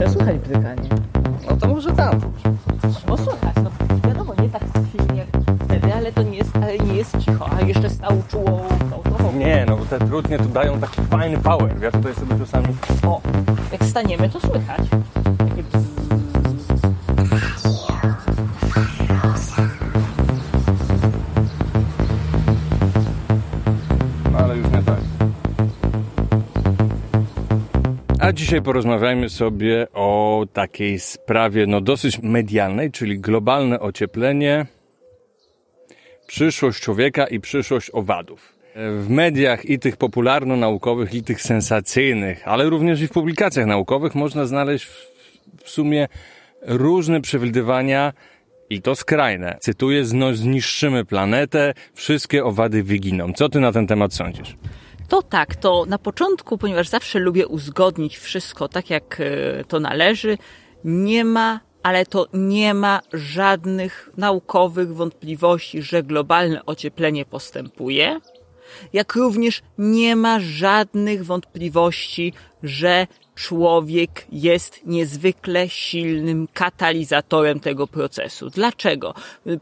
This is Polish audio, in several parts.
jeszcze słychać drganie. No to może tam. Słychać, no wiadomo, nie tak silnie jak wtedy, ale to nie jest, ale nie jest cicho, a jeszcze stał czuło. Nie, no bo te trudnie tu dają taki fajny power. Ja tutaj sobie czasami... O, jak staniemy, to słychać. Dzisiaj porozmawiajmy sobie o takiej sprawie no dosyć medialnej, czyli globalne ocieplenie, przyszłość człowieka i przyszłość owadów. W mediach i tych popularno-naukowych, i tych sensacyjnych, ale również i w publikacjach naukowych można znaleźć w, sumie różne przewidywania i to skrajne. Cytuję, zniszczymy planetę, wszystkie owady wyginą. Co ty na ten temat sądzisz? To tak, to na początku, ponieważ zawsze lubię uzgodnić wszystko tak, jak e, to należy, nie ma, ale to nie ma żadnych naukowych wątpliwości, że globalne ocieplenie postępuje, jak również nie ma żadnych wątpliwości, że człowiek jest niezwykle silnym katalizatorem tego procesu. Dlaczego?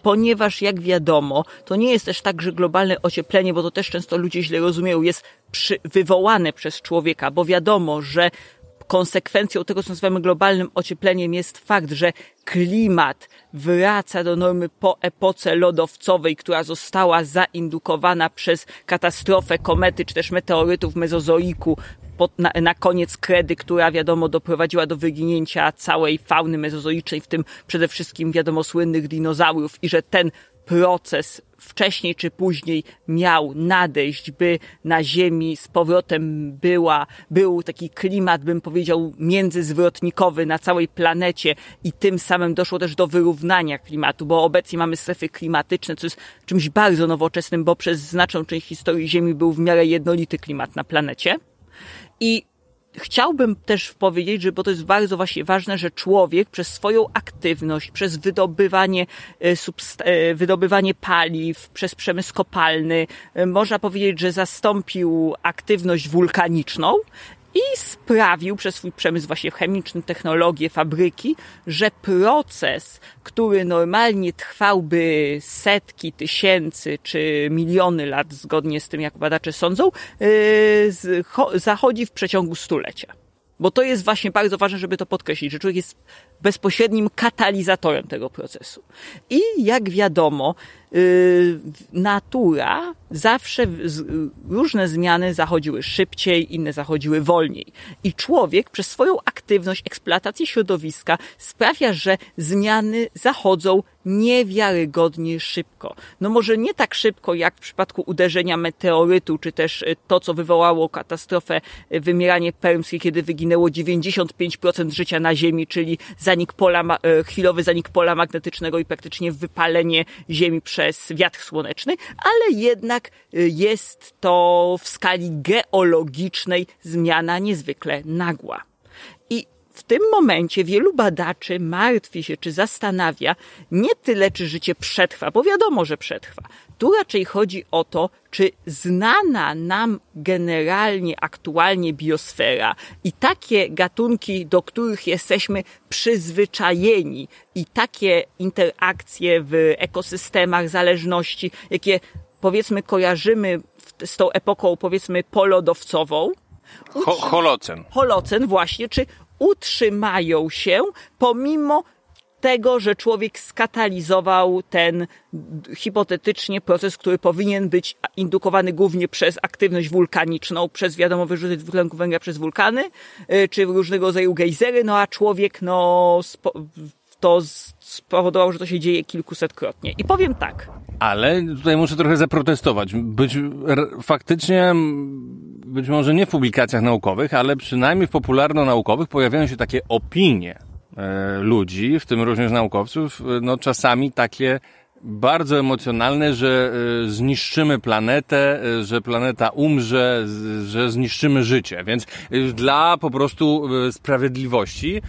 Ponieważ, jak wiadomo, to nie jest też tak, że globalne ocieplenie, bo to też często ludzie źle rozumieją, jest przy, wywołane przez człowieka, bo wiadomo, że konsekwencją tego, co nazywamy globalnym ociepleniem, jest fakt, że klimat wraca do normy po epoce lodowcowej, która została zaindukowana przez katastrofę komety czy też meteorytów mezozoiku pod, na, na koniec kredy, która wiadomo doprowadziła do wyginięcia całej fauny mezozoicznej, w tym przede wszystkim wiadomo słynnych dinozaurów i że ten proces wcześniej czy później miał nadejść, by na Ziemi z powrotem była, był taki klimat, bym powiedział, międzyzwrotnikowy na całej planecie i tym samym doszło też do wyrównania klimatu, bo obecnie mamy strefy klimatyczne, co jest czymś bardzo nowoczesnym, bo przez znaczną część historii Ziemi był w miarę jednolity klimat na planecie. I chciałbym też powiedzieć, że bo to jest bardzo właśnie ważne, że człowiek przez swoją aktywność, przez wydobywanie, wydobywanie paliw, przez przemysł kopalny, można powiedzieć, że zastąpił aktywność wulkaniczną i sprawił przez swój przemysł właśnie chemiczny, technologię, fabryki, że proces, który normalnie trwałby setki tysięcy czy miliony lat, zgodnie z tym jak badacze sądzą, zachodzi w przeciągu stulecia. Bo to jest właśnie bardzo ważne, żeby to podkreślić, że człowiek jest bezpośrednim katalizatorem tego procesu. I jak wiadomo, yy, natura zawsze różne zmiany zachodziły szybciej, inne zachodziły wolniej. I człowiek przez swoją aktywność eksploatacji środowiska sprawia, że zmiany zachodzą niewiarygodnie szybko. No może nie tak szybko jak w przypadku uderzenia meteorytu, czy też to, co wywołało katastrofę wymieranie permskie, kiedy wyginęło 95% życia na Ziemi, czyli zanik pola, chwilowy zanik pola magnetycznego i praktycznie wypalenie Ziemi przez wiatr słoneczny, ale jednak jest to w skali geologicznej zmiana niezwykle nagła. W tym momencie wielu badaczy martwi się czy zastanawia nie tyle, czy życie przetrwa, bo wiadomo, że przetrwa. Tu raczej chodzi o to, czy znana nam generalnie, aktualnie biosfera i takie gatunki, do których jesteśmy przyzwyczajeni i takie interakcje w ekosystemach, zależności, jakie powiedzmy kojarzymy z tą epoką powiedzmy polodowcową. Ho holocen. Holocen właśnie, czy utrzymają się pomimo tego, że człowiek skatalizował ten hipotetycznie proces, który powinien być indukowany głównie przez aktywność wulkaniczną, przez wiadomo wyrzuty dwutlenku węgla przez wulkany, czy różnego rodzaju gejzery, no a człowiek no to spowodował, że to się dzieje kilkusetkrotnie. I powiem tak. Ale tutaj muszę trochę zaprotestować. Być faktycznie, być może nie w publikacjach naukowych, ale przynajmniej w popularno-naukowych pojawiają się takie opinie e, ludzi, w tym również naukowców, no czasami takie bardzo emocjonalne, że e, zniszczymy planetę, e, że planeta umrze, że zniszczymy życie. Więc e, dla po prostu sprawiedliwości,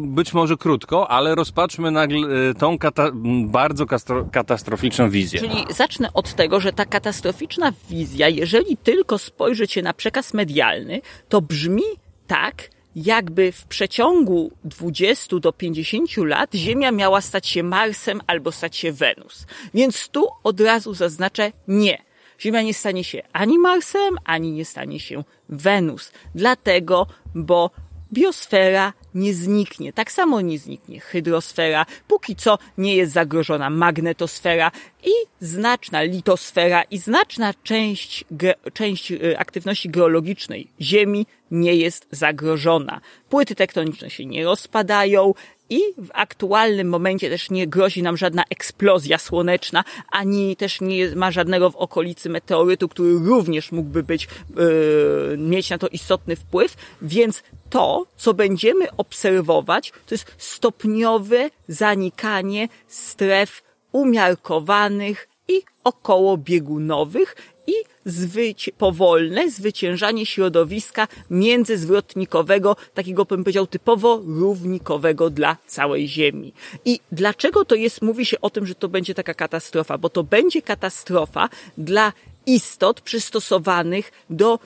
być może krótko, ale rozpatrzmy nagle tą kata bardzo katastroficzną wizję. Czyli zacznę od tego, że ta katastroficzna wizja, jeżeli tylko spojrzycie na przekaz medialny, to brzmi tak, jakby w przeciągu 20 do 50 lat Ziemia miała stać się Marsem albo stać się Wenus. Więc tu od razu zaznaczę nie. Ziemia nie stanie się ani Marsem, ani nie stanie się Wenus. Dlatego, bo biosfera nie zniknie. Tak samo nie zniknie hydrosfera, póki co nie jest zagrożona magnetosfera i znaczna litosfera i znaczna część, część y, aktywności geologicznej Ziemi nie jest zagrożona. Płyty tektoniczne się nie rozpadają, i w aktualnym momencie też nie grozi nam żadna eksplozja słoneczna, ani też nie ma żadnego w okolicy meteorytu, który również mógłby być, yy, mieć na to istotny wpływ, więc to, co będziemy obserwować, to jest stopniowe zanikanie stref umiarkowanych i okołobiegunowych i zwyci- powolne zwyciężanie środowiska międzyzwrotnikowego, takiego bym powiedział typowo równikowego dla całej Ziemi. I dlaczego to jest, mówi się o tym, że to będzie taka katastrofa? Bo to będzie katastrofa dla istot przystosowanych do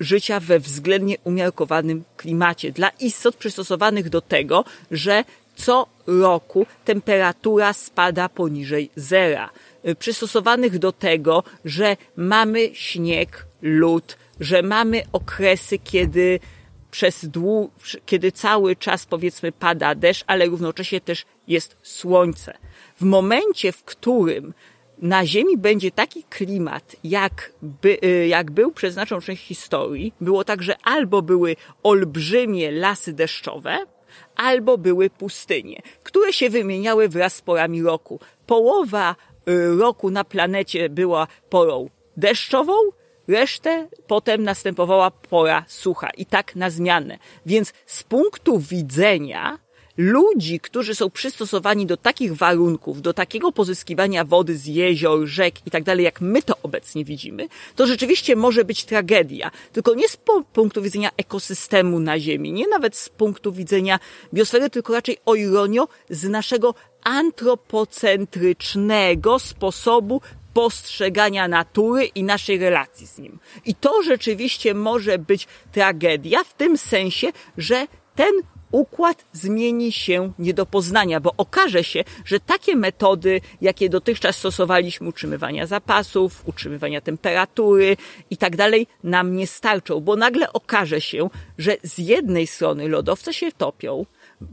życia we względnie umiarkowanym klimacie, dla istot przystosowanych do tego, że co roku temperatura spada poniżej zera. Y, przystosowanych do tego, że mamy śnieg, lód, że mamy okresy, kiedy przez dłu, kiedy cały czas powiedzmy pada deszcz, ale równocześnie też jest słońce. W momencie, w którym na Ziemi będzie taki klimat, jak, by, y, jak był przez znaczną część historii, było tak, że albo były olbrzymie lasy deszczowe, albo były pustynie, które się wymieniały wraz z porami roku. Połowa Y, roku na planecie była porą deszczową, resztę potem następowała pora sucha i tak na zmianę. Więc z punktu widzenia ludzi, którzy są przystosowani do takich warunków, do takiego pozyskiwania wody z jezior, rzek i tak dalej, jak my to obecnie widzimy, to rzeczywiście może być tragedia. Tylko nie z punktu widzenia ekosystemu na Ziemi, nie nawet z punktu widzenia biosfery, tylko raczej o ironio z naszego antropocentrycznego sposobu postrzegania natury i naszej relacji z nim. I to rzeczywiście może być tragedia w tym sensie, że ten układ zmieni się nie do poznania, bo okaże się, że takie metody, jakie dotychczas stosowaliśmy, utrzymywania zapasów, utrzymywania temperatury i tak dalej, nam nie starczą, bo nagle okaże się, że z jednej strony lodowce się topią,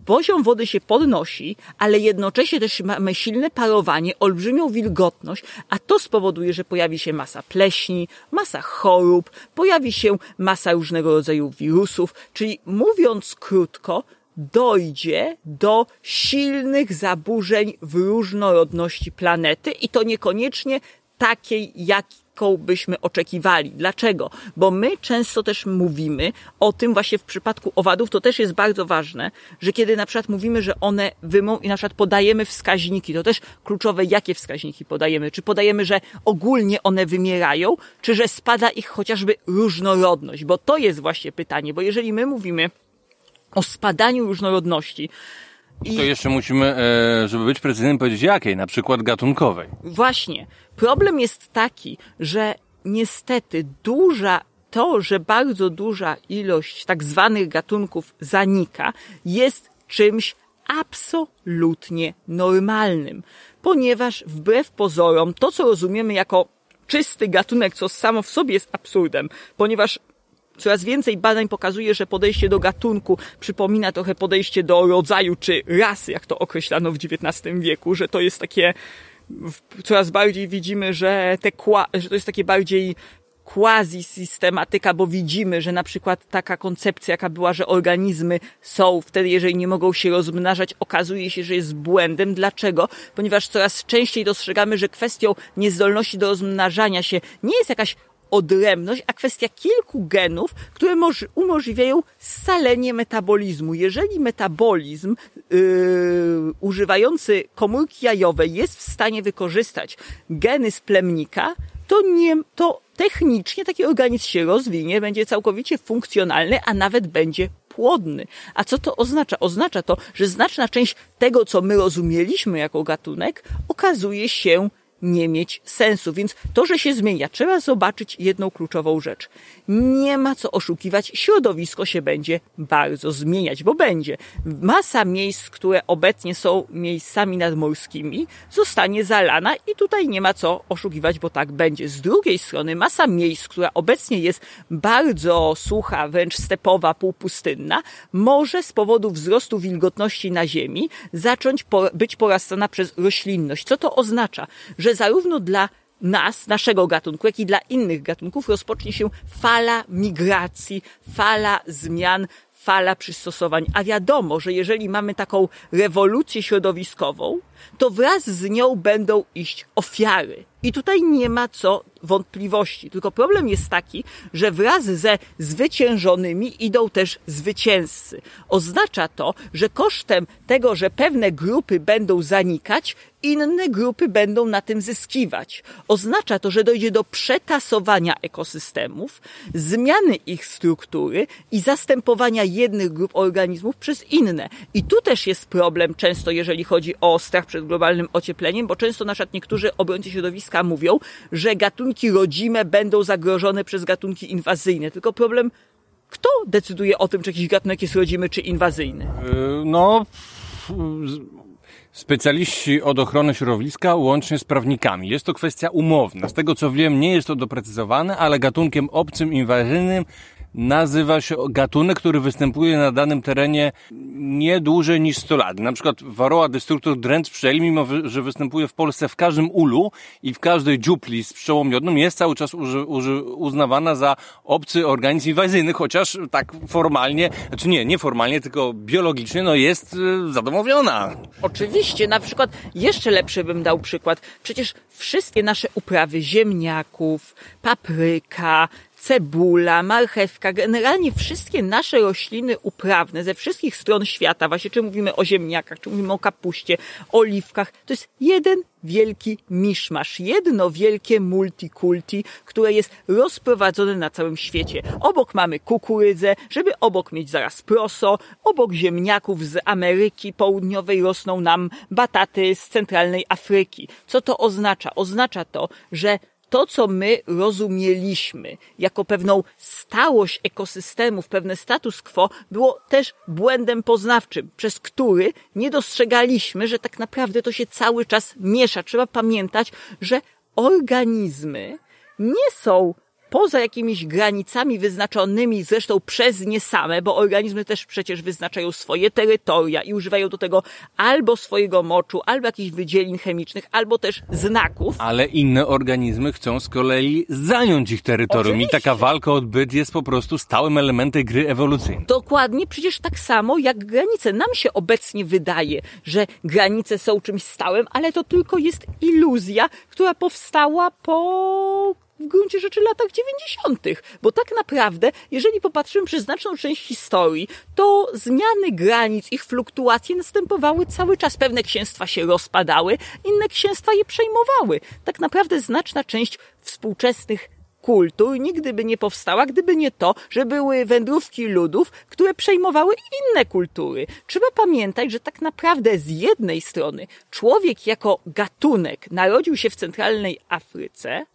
poziom wody się podnosi, ale jednocześnie też mamy silne parowanie, olbrzymią wilgotność, a to spowoduje, że pojawi się masa pleśni, masa chorób, pojawi się masa różnego rodzaju wirusów, czyli mówiąc krótko, dojdzie do silnych zaburzeń w różnorodności planety i to niekoniecznie takiej, jak jaką byśmy oczekiwali. Dlaczego? Bo my często też mówimy o tym właśnie w przypadku owadów, to też jest bardzo ważne, że kiedy na przykład mówimy, że one wymą i na przykład podajemy wskaźniki, to też kluczowe, jakie wskaźniki podajemy. Czy podajemy, że ogólnie one wymierają, czy że spada ich chociażby różnorodność? Bo to jest właśnie pytanie, bo jeżeli my mówimy o spadaniu różnorodności, i... To jeszcze musimy, e, żeby być precyzyjnym, powiedzieć jakiej, na przykład gatunkowej. Właśnie. Problem jest taki, że niestety duża to, że bardzo duża ilość tak zwanych gatunków zanika, jest czymś absolutnie normalnym, ponieważ wbrew pozorom to, co rozumiemy jako czysty gatunek, co samo w sobie jest absurdem, ponieważ Coraz więcej badań pokazuje, że podejście do gatunku przypomina trochę podejście do rodzaju czy rasy, jak to określano w XIX wieku, że to jest takie, coraz bardziej widzimy, że, te, że to jest takie bardziej quasi-systematyka, bo widzimy, że na przykład taka koncepcja, jaka była, że organizmy są wtedy, jeżeli nie mogą się rozmnażać, okazuje się, że jest błędem. Dlaczego? Ponieważ coraz częściej dostrzegamy, że kwestią niezdolności do rozmnażania się nie jest jakaś odrębność, a kwestia kilku genów, które umożliwiają scalenie metabolizmu. Jeżeli metabolizm yy, używający komórki jajowej jest w stanie wykorzystać geny z plemnika, to nie, to technicznie taki organizm się rozwinie, będzie całkowicie funkcjonalny, a nawet będzie płodny. A co to oznacza? Oznacza to, że znaczna część tego, co my rozumieliśmy jako gatunek, okazuje się nie mieć sensu. Więc to, że się zmienia, trzeba zobaczyć jedną kluczową rzecz. Nie ma co oszukiwać, środowisko się będzie bardzo zmieniać, bo będzie. Masa miejsc, które obecnie są miejscami nadmorskimi, zostanie zalana i tutaj nie ma co oszukiwać, bo tak będzie. Z drugiej strony masa miejsc, która obecnie jest bardzo sucha, wręcz stepowa, półpustynna, może z powodu wzrostu wilgotności na ziemi zacząć być porastana przez roślinność. Co to oznacza? Że zarówno dla nas, naszego gatunku, jak i dla innych gatunków rozpocznie się fala migracji, fala zmian, fala przystosowań. A wiadomo, że jeżeli mamy taką rewolucję środowiskową, to wraz z nią będą iść ofiary. I tutaj nie ma co wątpliwości. Tylko problem jest taki, że wraz ze zwyciężonymi idą też zwycięzcy. Oznacza to, że kosztem tego, że pewne grupy będą zanikać, inne grupy będą na tym zyskiwać. Oznacza to, że dojdzie do przetasowania ekosystemów, zmiany ich struktury i zastępowania jednych grup organizmów przez inne. I tu też jest problem często, jeżeli chodzi o strach przed globalnym ociepleniem, bo często na przykład niektórzy obrońcy środowiska mówią, że gatunki rodzime będą zagrożone przez gatunki inwazyjne. Tylko problem, kto decyduje o tym, czy jakiś gatunek jest rodzimy, czy inwazyjny? Yy, no, specjaliści od ochrony środowiska łącznie z prawnikami. Jest to kwestia umowna. Z tego co wiem, nie jest to doprecyzowane, ale gatunkiem obcym, inwazyjnym nazywa się gatunek, który występuje na danym terenie nie dłużej niż 100 lat. Na przykład Varroa destruktor dręcz pszczeli, mimo że występuje w Polsce w każdym ulu i w każdej dziupli z pszczołą miodną, jest cały czas uznawana za obcy organizm inwazyjny, chociaż tak formalnie, znaczy nie, nie formalnie, tylko biologicznie, no jest y, zadomowiona. Oczywiście, na przykład jeszcze lepszy bym dał przykład. Przecież wszystkie nasze uprawy ziemniaków, papryka, cebula, marchewka, generalnie wszystkie nasze rośliny uprawne ze wszystkich stron świata, właśnie czy mówimy o ziemniakach, czy mówimy o kapuście, oliwkach, to jest jeden wielki miszmasz, jedno wielkie multikulti, które jest rozprowadzone na całym świecie. Obok mamy kukurydzę, żeby obok mieć zaraz proso, obok ziemniaków z Ameryki Południowej rosną nam bataty z centralnej Afryki. Co to oznacza? Oznacza to, że to, co my rozumieliśmy jako pewną stałość ekosystemów, pewne status quo, było też błędem poznawczym, przez który nie dostrzegaliśmy, że tak naprawdę to się cały czas miesza. Trzeba pamiętać, że organizmy nie są poza jakimiś granicami wyznaczonymi zresztą przez nie same, bo organizmy też przecież wyznaczają swoje terytoria i używają do tego albo swojego moczu, albo jakichś wydzielin chemicznych, albo też znaków. Ale inne organizmy chcą z kolei zająć ich terytorium Oczywiście. i taka walka o odbyt jest po prostu stałym elementem gry ewolucyjnej. Dokładnie, przecież tak samo jak granice. Nam się obecnie wydaje, że granice są czymś stałym, ale to tylko jest iluzja, która powstała po w gruncie rzeczy latach 90., bo tak naprawdę, jeżeli popatrzymy przez znaczną część historii, to zmiany granic, ich fluktuacje następowały cały czas. Pewne księstwa się rozpadały, inne księstwa je przejmowały. Tak naprawdę znaczna część współczesnych kultur nigdy by nie powstała, gdyby nie to, że były wędrówki ludów, które przejmowały inne kultury. Trzeba pamiętać, że tak naprawdę z jednej strony człowiek jako gatunek narodził się w centralnej Afryce,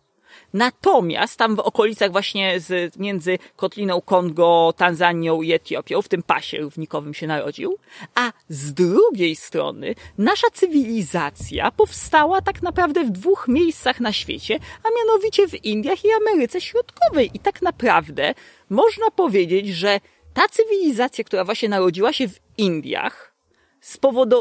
Natomiast tam w okolicach właśnie z, między Kotliną Kongo, Tanzanią i Etiopią, w tym pasie równikowym się narodził, a z drugiej strony nasza cywilizacja powstała tak naprawdę w dwóch miejscach na świecie, a mianowicie w Indiach i Ameryce Środkowej. I tak naprawdę można powiedzieć, że ta cywilizacja, która właśnie narodziła się w Indiach,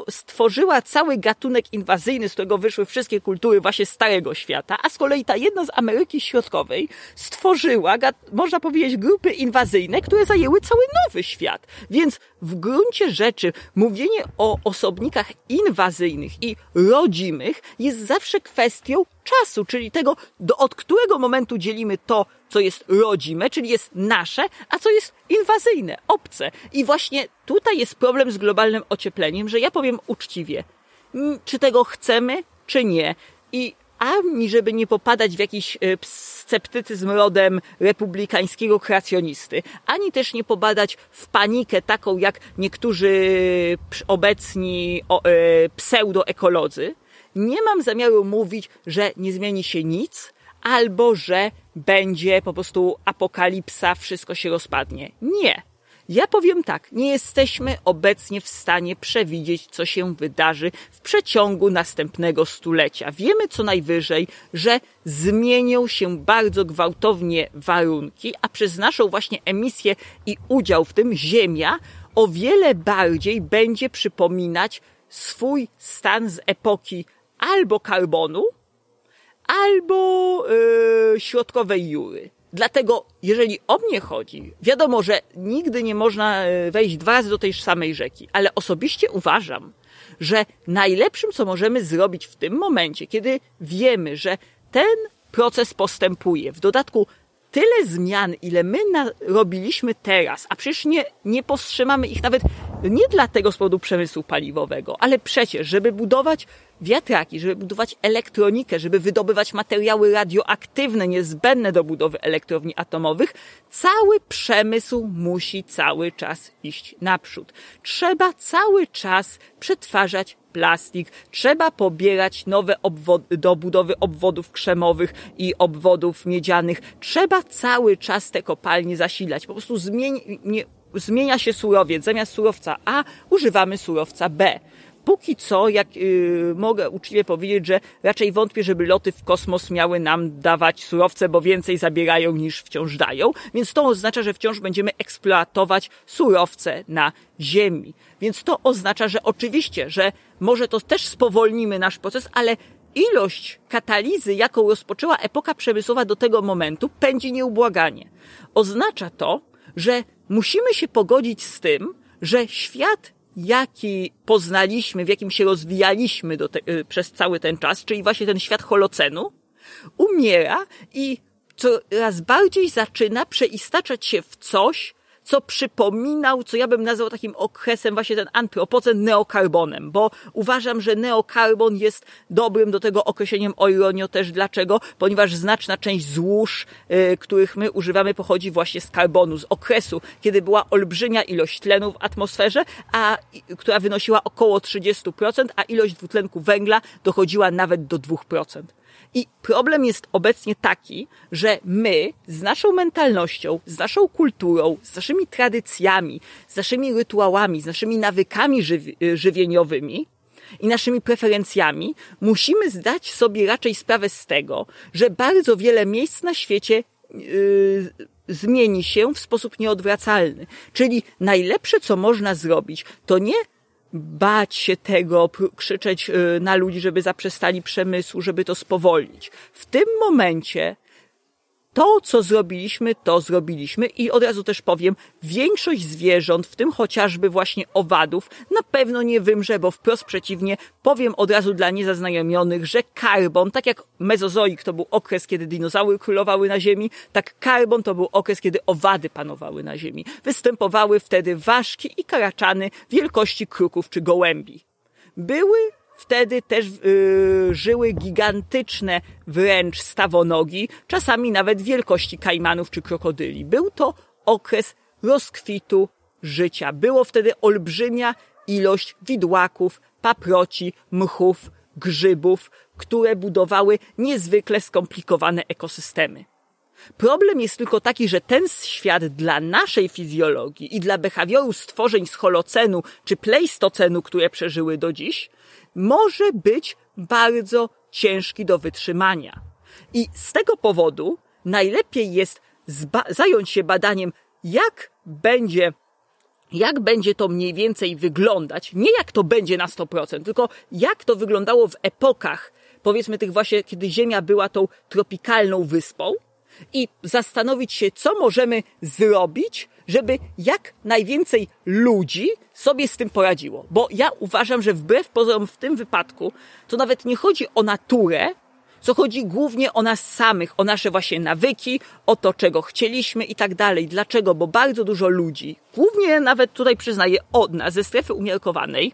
stworzyła cały gatunek inwazyjny, z którego wyszły wszystkie kultury właśnie Starego Świata, a z kolei ta jedna z Ameryki Środkowej stworzyła, można powiedzieć, grupy inwazyjne, które zajęły cały nowy świat. Więc w gruncie rzeczy mówienie o osobnikach inwazyjnych i rodzimych jest zawsze kwestią czasu, czyli tego, do, od którego momentu dzielimy to, co jest rodzime, czyli jest nasze, a co jest inwazyjne, obce. I właśnie tutaj jest problem z globalnym ociepleniem, że ja powiem uczciwie, czy tego chcemy, czy nie. I ani żeby nie popadać w jakiś e, sceptycyzm rodem republikańskiego kreacjonisty, ani też nie popadać w panikę taką jak niektórzy obecni e, pseudoekolodzy, nie mam zamiaru mówić, że nie zmieni się nic, albo że będzie po prostu apokalipsa, wszystko się rozpadnie. Nie. Ja powiem tak, nie jesteśmy obecnie w stanie przewidzieć, co się wydarzy w przeciągu następnego stulecia. Wiemy co najwyżej, że zmienią się bardzo gwałtownie warunki, a przez naszą właśnie emisję i udział w tym Ziemia o wiele bardziej będzie przypominać swój stan z epoki albo karbonu, albo yy, środkowej jury. Dlatego, jeżeli o mnie chodzi, wiadomo, że nigdy nie można e, wejść dwa razy do tej samej rzeki, ale osobiście uważam, że najlepszym, co możemy zrobić w tym momencie, kiedy wiemy, że ten proces postępuje, w dodatku tyle zmian, ile my robiliśmy teraz, a przecież nie, nie powstrzymamy ich nawet nie dlatego z powodu przemysłu paliwowego, ale przecież, żeby budować wiatraki, żeby budować elektronikę, żeby wydobywać materiały radioaktywne niezbędne do budowy elektrowni atomowych, cały przemysł musi cały czas iść naprzód. Trzeba cały czas przetwarzać plastik, trzeba pobierać nowe obwody, do budowy obwodów krzemowych i obwodów miedzianych. Trzeba cały czas te kopalnie zasilać. Po prostu zmieni, nie, zmienia się surowiec. Zamiast surowca A używamy surowca B póki co, jak yy, mogę uczciwie powiedzieć, że raczej wątpię, żeby loty w kosmos miały nam dawać surowce, bo więcej zabierają niż wciąż dają, więc to oznacza, że wciąż będziemy eksploatować surowce na Ziemi. Więc to oznacza, że oczywiście, że może to też spowolnimy nasz proces, ale ilość katalizy, jaką rozpoczęła epoka przemysłowa do tego momentu, pędzi nieubłaganie. Oznacza to, że musimy się pogodzić z tym, że świat jaki poznaliśmy, w jakim się rozwijaliśmy te, y, przez cały ten czas, czyli właśnie ten świat holocenu, umiera i coraz bardziej zaczyna przeistaczać się w coś, co przypominał, co ja bym nazwał takim okresem właśnie ten antropocen neokarbonem, bo uważam, że neokarbon jest dobrym do tego określeniem oironio też. Dlaczego? Ponieważ znaczna część złóż, yy, których my używamy, pochodzi właśnie z karbonu, z okresu, kiedy była olbrzymia ilość tlenu w atmosferze, a, która wynosiła około 30%, a ilość dwutlenku węgla dochodziła nawet do 2%. I problem jest obecnie taki, że my z naszą mentalnością, z naszą kulturą, z naszymi tradycjami, z naszymi rytuałami, z naszymi nawykami żywi żywieniowymi i naszymi preferencjami musimy zdać sobie raczej sprawę z tego, że bardzo wiele miejsc na świecie yy, zmieni się w sposób nieodwracalny. Czyli najlepsze, co można zrobić, to nie bać się tego, krzyczeć y, na ludzi, żeby zaprzestali przemysłu, żeby to spowolnić. W tym momencie to, co zrobiliśmy, to zrobiliśmy i od razu też powiem, większość zwierząt, w tym chociażby właśnie owadów, na pewno nie wymrze, bo wprost przeciwnie, powiem od razu dla niezaznajomionych, że karbon, tak jak mezozoik to był okres, kiedy dinozaury królowały na Ziemi, tak karbon to był okres, kiedy owady panowały na Ziemi. Występowały wtedy ważki i karaczany wielkości kruków czy gołębi. Były Wtedy też yy, żyły gigantyczne wręcz stawonogi, czasami nawet wielkości kajmanów czy krokodyli. Był to okres rozkwitu życia. Było wtedy olbrzymia ilość widłaków, paproci, mchów, grzybów, które budowały niezwykle skomplikowane ekosystemy. Problem jest tylko taki, że ten świat dla naszej fizjologii i dla behawioru stworzeń z holocenu czy pleistocenu, które przeżyły do dziś, może być bardzo ciężki do wytrzymania. I z tego powodu najlepiej jest zająć się badaniem, jak będzie jak będzie to mniej więcej wyglądać, nie jak to będzie na 100%, tylko jak to wyglądało w epokach, powiedzmy tych właśnie, kiedy Ziemia była tą tropikalną wyspą i zastanowić się, co możemy zrobić, żeby jak najwięcej ludzi sobie z tym poradziło. Bo ja uważam, że wbrew pozorom w tym wypadku to nawet nie chodzi o naturę, co chodzi głównie o nas samych, o nasze właśnie nawyki, o to, czego chcieliśmy i tak dalej. Dlaczego? Bo bardzo dużo ludzi, głównie nawet tutaj przyznaję od nas, ze strefy umiarkowanej,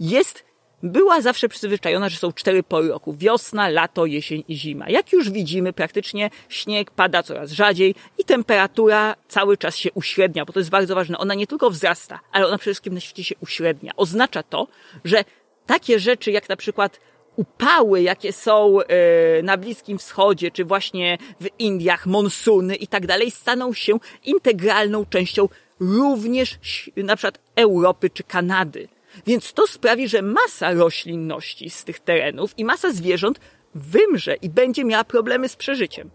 jest była zawsze przyzwyczajona, że są cztery pory roku. Wiosna, lato, jesień i zima. Jak już widzimy, praktycznie śnieg pada coraz rzadziej i temperatura cały czas się uśrednia, bo to jest bardzo ważne. Ona nie tylko wzrasta, ale ona przede wszystkim na świecie się uśrednia. Oznacza to, że takie rzeczy jak na przykład upały, jakie są e, na Bliskim Wschodzie, czy właśnie w Indiach, monsuny i tak dalej, staną się integralną częścią również na przykład Europy czy Kanady. Więc to sprawi, że masa roślinności z tych terenów i masa zwierząt wymrze i będzie miała problemy z przeżyciem.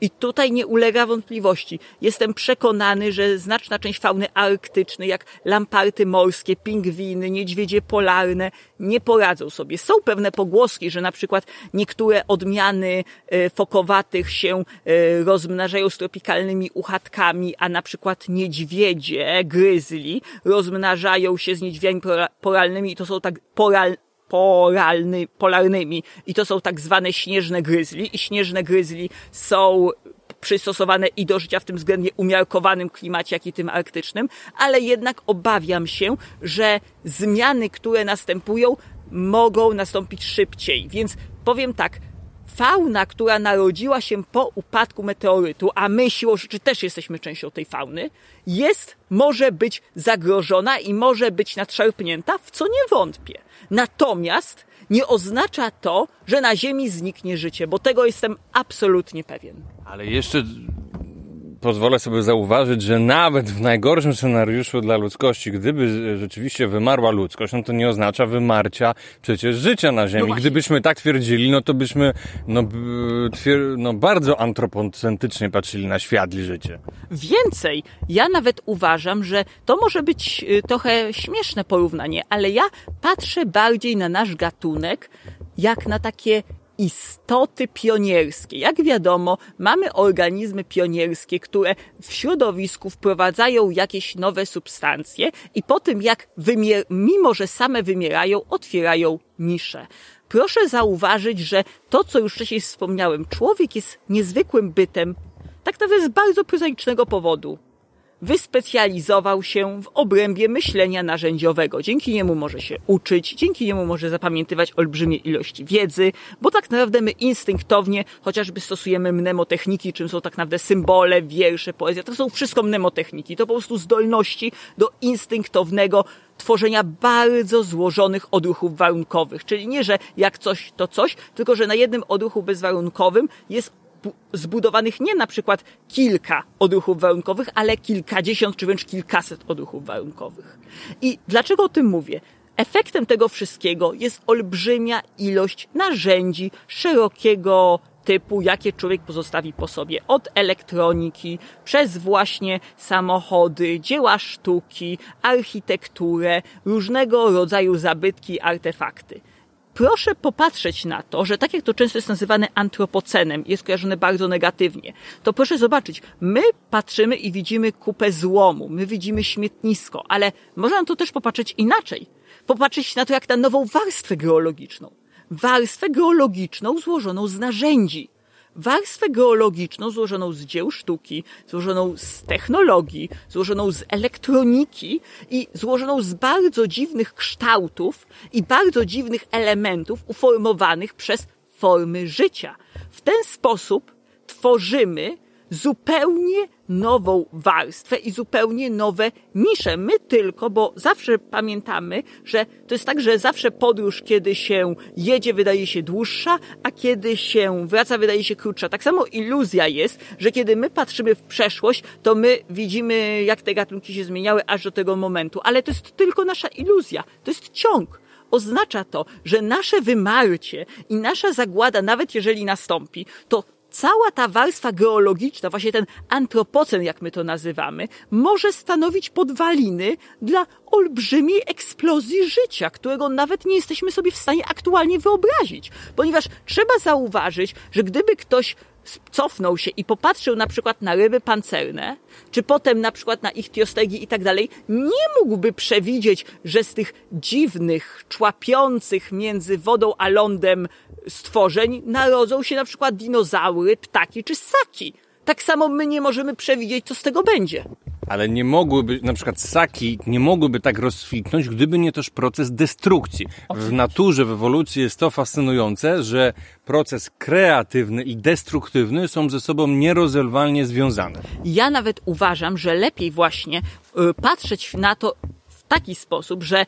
I tutaj nie ulega wątpliwości. Jestem przekonany, że znaczna część fauny arktycznej, jak lamparty morskie, pingwiny, niedźwiedzie polarne, nie poradzą sobie. Są pewne pogłoski, że na przykład niektóre odmiany e, fokowatych się e, rozmnażają z tropikalnymi uchatkami, a na przykład niedźwiedzie, gryzli, rozmnażają się z niedźwiedziami polarnymi i to są tak poral, polarny, polarnymi. I to są tak zwane śnieżne gryzli. I śnieżne gryzli są przystosowane i do życia w tym względnie umiarkowanym klimacie, jak i tym arktycznym, ale jednak obawiam się, że zmiany, które następują, mogą nastąpić szybciej. Więc powiem tak, fauna, która narodziła się po upadku meteorytu, a my siłą rzeczy też jesteśmy częścią tej fauny, jest, może być zagrożona i może być nadszarpnięta, w co nie wątpię. Natomiast nie oznacza to, że na Ziemi zniknie życie, bo tego jestem absolutnie pewien. Ale jeszcze pozwolę sobie zauważyć, że nawet w najgorszym scenariuszu dla ludzkości, gdyby rzeczywiście wymarła ludzkość, no to nie oznacza wymarcia przecież życia na Ziemi. No Gdybyśmy tak twierdzili, no to byśmy no, twier no bardzo antropocentrycznie patrzyli na świat i życie. Więcej, ja nawet uważam, że to może być y, trochę śmieszne porównanie, ale ja patrzę bardziej na nasz gatunek jak na takie istoty pionierskie. Jak wiadomo, mamy organizmy pionierskie, które w środowisku wprowadzają jakieś nowe substancje i po tym jak wymier- mimo że same wymierają, otwierają nisze. Proszę zauważyć, że to, co już wcześniej wspomniałem, człowiek jest niezwykłym bytem, tak naprawdę z bardzo prozaicznego powodu wyspecjalizował się w obrębie myślenia narzędziowego. Dzięki niemu może się uczyć, dzięki niemu może zapamiętywać olbrzymie ilości wiedzy, bo tak naprawdę my instynktownie chociażby stosujemy mnemotechniki, czym są tak naprawdę symbole, wiersze, poezja. To są wszystko mnemotechniki. To po prostu zdolności do instynktownego tworzenia bardzo złożonych odruchów warunkowych. Czyli nie, że jak coś, to coś, tylko że na jednym odruchu bezwarunkowym jest zbudowanych nie na przykład kilka odruchów warunkowych, ale kilkadziesiąt czy wręcz kilkaset odruchów warunkowych. I dlaczego o tym mówię? Efektem tego wszystkiego jest olbrzymia ilość narzędzi szerokiego typu, jakie człowiek pozostawi po sobie. Od elektroniki, przez właśnie samochody, dzieła sztuki, architekturę, różnego rodzaju zabytki, artefakty proszę popatrzeć na to, że tak jak to często jest nazywane antropocenem, jest kojarzone bardzo negatywnie, to proszę zobaczyć, my patrzymy i widzimy kupę złomu, my widzimy śmietnisko, ale można na to też popatrzeć inaczej. Popatrzeć na to jak na nową warstwę geologiczną. Warstwę geologiczną złożoną z narzędzi warstwę geologiczną złożoną z dzieł sztuki, złożoną z technologii, złożoną z elektroniki i złożoną z bardzo dziwnych kształtów i bardzo dziwnych elementów uformowanych przez formy życia. W ten sposób tworzymy zupełnie nową warstwę i zupełnie nowe nisze. My tylko, bo zawsze pamiętamy, że to jest tak, że zawsze podróż, kiedy się jedzie, wydaje się dłuższa, a kiedy się wraca, wydaje się krótsza. Tak samo iluzja jest, że kiedy my patrzymy w przeszłość, to my widzimy, jak te gatunki się zmieniały aż do tego momentu. Ale to jest tylko nasza iluzja. To jest ciąg oznacza to, że nasze wymarcie i nasza zagłada, nawet jeżeli nastąpi, to cała ta warstwa geologiczna, właśnie ten antropocen, jak my to nazywamy, może stanowić podwaliny dla olbrzymiej eksplozji życia, którego nawet nie jesteśmy sobie w stanie aktualnie wyobrazić. Ponieważ trzeba zauważyć, że gdyby ktoś cofnął się i popatrzył na przykład na ryby pancerne, czy potem na przykład na ichtiostegi i tak dalej, nie mógłby przewidzieć, że z tych dziwnych, człapiących między wodą a lądem stworzeń narodzą się na przykład dinozaury, ptaki czy ssaki. Tak samo my nie możemy przewidzieć, co z tego będzie. Ale nie mogłyby, na przykład ssaki nie mogłyby tak rozkwitnąć, gdyby nie też proces destrukcji. W naturze, w ewolucji jest to fascynujące, że proces kreatywny i destruktywny są ze sobą nierozerwalnie związane. Ja nawet uważam, że lepiej właśnie y, patrzeć na to w taki sposób, że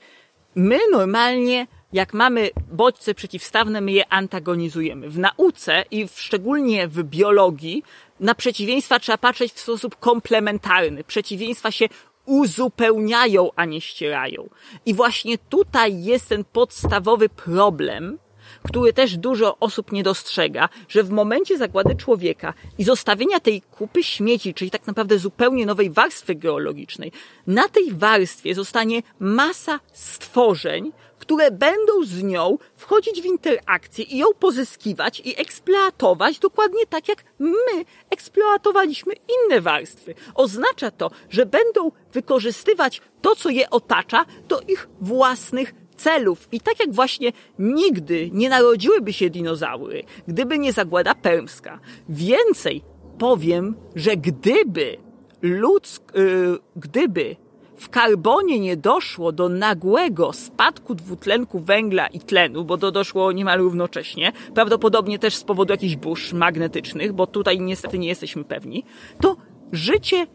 my normalnie jak mamy bodźce przeciwstawne, my je antagonizujemy. W nauce i w, szczególnie w biologii na przeciwieństwa trzeba patrzeć w sposób komplementarny. Przeciwieństwa się uzupełniają, a nie ścierają. I właśnie tutaj jest ten podstawowy problem, który też dużo osób nie dostrzega, że w momencie zagłady człowieka i zostawienia tej kupy śmieci, czyli tak naprawdę zupełnie nowej warstwy geologicznej, na tej warstwie zostanie masa stworzeń, które będą z nią wchodzić w interakcję i ją pozyskiwać i eksploatować dokładnie tak, jak my eksploatowaliśmy inne warstwy. Oznacza to, że będą wykorzystywać to, co je otacza, do ich własnych celów. I tak jak właśnie nigdy nie narodziłyby się dinozaury, gdyby nie zagłada permska. Więcej powiem, że gdyby ludzk, yy, gdyby w karbonie nie doszło do nagłego spadku dwutlenku węgla i tlenu, bo to doszło niemal równocześnie, prawdopodobnie też z powodu jakichś burz magnetycznych, bo tutaj niestety nie jesteśmy pewni, to życie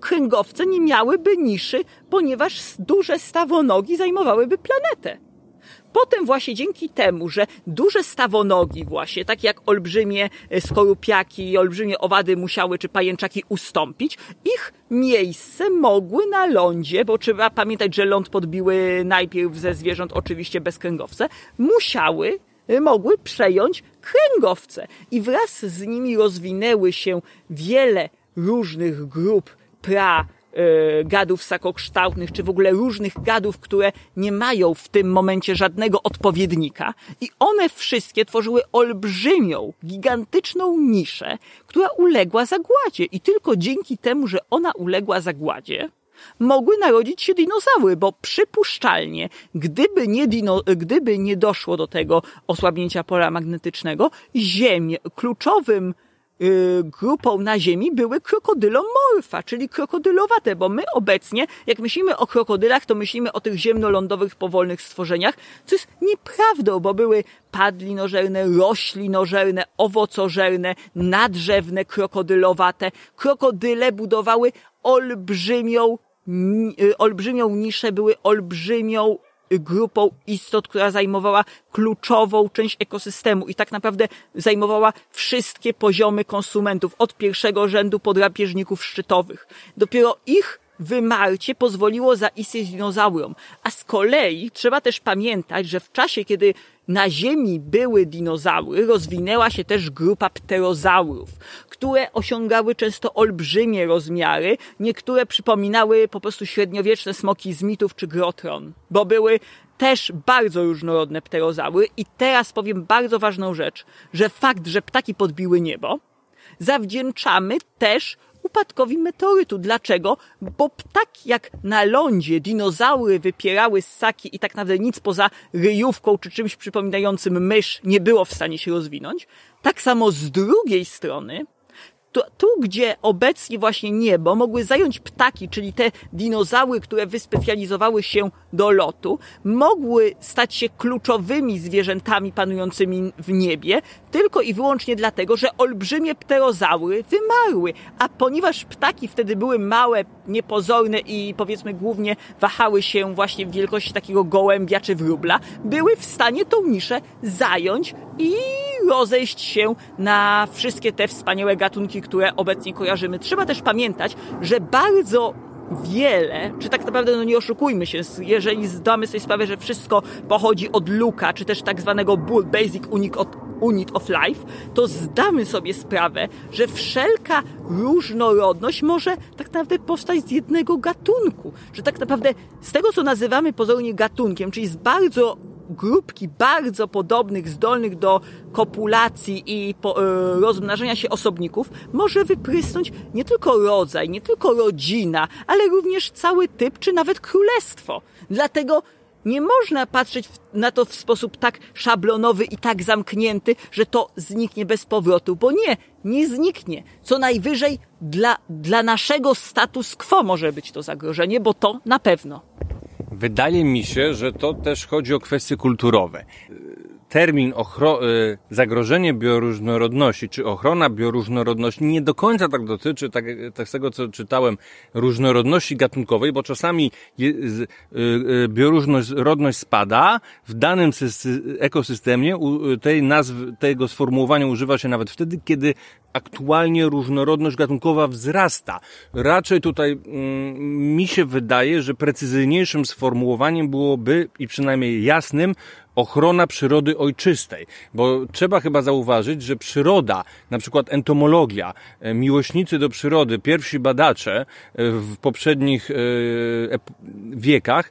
kręgowce nie miałyby niszy, ponieważ duże stawonogi zajmowałyby planetę. Potem właśnie dzięki temu, że duże stawonogi właśnie, takie jak olbrzymie e, skorupiaki i olbrzymie owady musiały czy pajęczaki ustąpić, ich miejsce mogły na lądzie, bo trzeba pamiętać, że ląd podbiły najpierw ze zwierząt oczywiście bezkręgowce, musiały e, mogły przejąć kręgowce. I wraz z nimi rozwinęły się wiele różnych grup pra gadów sakokształtnych, czy w ogóle różnych gadów, które nie mają w tym momencie żadnego odpowiednika. I one wszystkie tworzyły olbrzymią, gigantyczną niszę, która uległa zagładzie. I tylko dzięki temu, że ona uległa zagładzie, mogły narodzić się dinozaury, bo przypuszczalnie, gdyby nie, dino, gdyby nie doszło do tego osłabnięcia pola magnetycznego, Ziemię, kluczowym grupą na ziemi były krokodylomorfa, czyli krokodylowate, bo my obecnie, jak myślimy o krokodylach, to myślimy o tych ziemnolądowych, powolnych stworzeniach, co jest nieprawdą, bo były padlinożerne, roślinożerne, owocożerne, nadrzewne, krokodylowate. Krokodyle budowały olbrzymią, y, olbrzymią niszę, były olbrzymią grupą istot, która zajmowała kluczową część ekosystemu i tak naprawdę zajmowała wszystkie poziomy konsumentów, od pierwszego rzędu podrapieżników szczytowych. Dopiero ich wymarcie pozwoliło zaistnieć dinozaurom. A z kolei trzeba też pamiętać, że w czasie, kiedy na Ziemi były dinozaury, rozwinęła się też grupa pterozaurów, które osiągały często olbrzymie rozmiary, niektóre przypominały po prostu średniowieczne smoki z mitów czy grotron, bo były też bardzo różnorodne pterozaury i teraz powiem bardzo ważną rzecz, że fakt, że ptaki podbiły niebo, zawdzięczamy też upadkowi meteorytu. Dlaczego? Bo tak jak na lądzie dinozaury wypierały ssaki i tak naprawdę nic poza ryjówką czy czymś przypominającym mysz nie było w stanie się rozwinąć, tak samo z drugiej strony tu, tu, gdzie obecnie właśnie niebo mogły zająć ptaki, czyli te dinozaury, które wyspecjalizowały się do lotu, mogły stać się kluczowymi zwierzętami panującymi w niebie, tylko i wyłącznie dlatego, że olbrzymie pterozaury wymarły. A ponieważ ptaki wtedy były małe, niepozorne i powiedzmy głównie wahały się właśnie w wielkości takiego gołębia czy wróbla, były w stanie tą niszę zająć i rozejść się na wszystkie te wspaniałe gatunki, które obecnie kojarzymy. Trzeba też pamiętać, że bardzo wiele, czy tak naprawdę, no nie oszukujmy się, jeżeli zdamy sobie sprawę, że wszystko pochodzi od luka, czy też tak zwanego Bull Basic Unit of Life, to zdamy sobie sprawę, że wszelka różnorodność może tak naprawdę powstać z jednego gatunku. Że tak naprawdę z tego, co nazywamy pozornie gatunkiem, czyli z bardzo grupki bardzo podobnych, zdolnych do kopulacji i po, y, rozmnażania się osobników, może wyprysnąć nie tylko rodzaj, nie tylko rodzina, ale również cały typ, czy nawet królestwo. Dlatego nie można patrzeć na to w sposób tak szablonowy i tak zamknięty, że to zniknie bez powrotu, bo nie, nie zniknie. Co najwyżej dla, dla naszego status quo może być to zagrożenie, bo to na pewno. Wydaje mi się, że to też chodzi o kwestie kulturowe. Termin y, zagrożenie bioróżnorodności, czy ochrona bioróżnorodności nie do końca tak dotyczy, tak, tak z tego co czytałem, różnorodności gatunkowej, bo czasami y, y, bioróżnorodność spada, w danym ekosystemie tej nazwy, tego sformułowania używa się nawet wtedy, kiedy aktualnie różnorodność gatunkowa wzrasta. Raczej tutaj mm, mi się wydaje, że precyzyjniejszym sformułowaniem byłoby i przynajmniej jasnym ochrona przyrody ojczystej, bo trzeba chyba zauważyć, że przyroda, na przykład entomologia, e, miłośnicy do przyrody, pierwsi badacze e, w poprzednich e, wiekach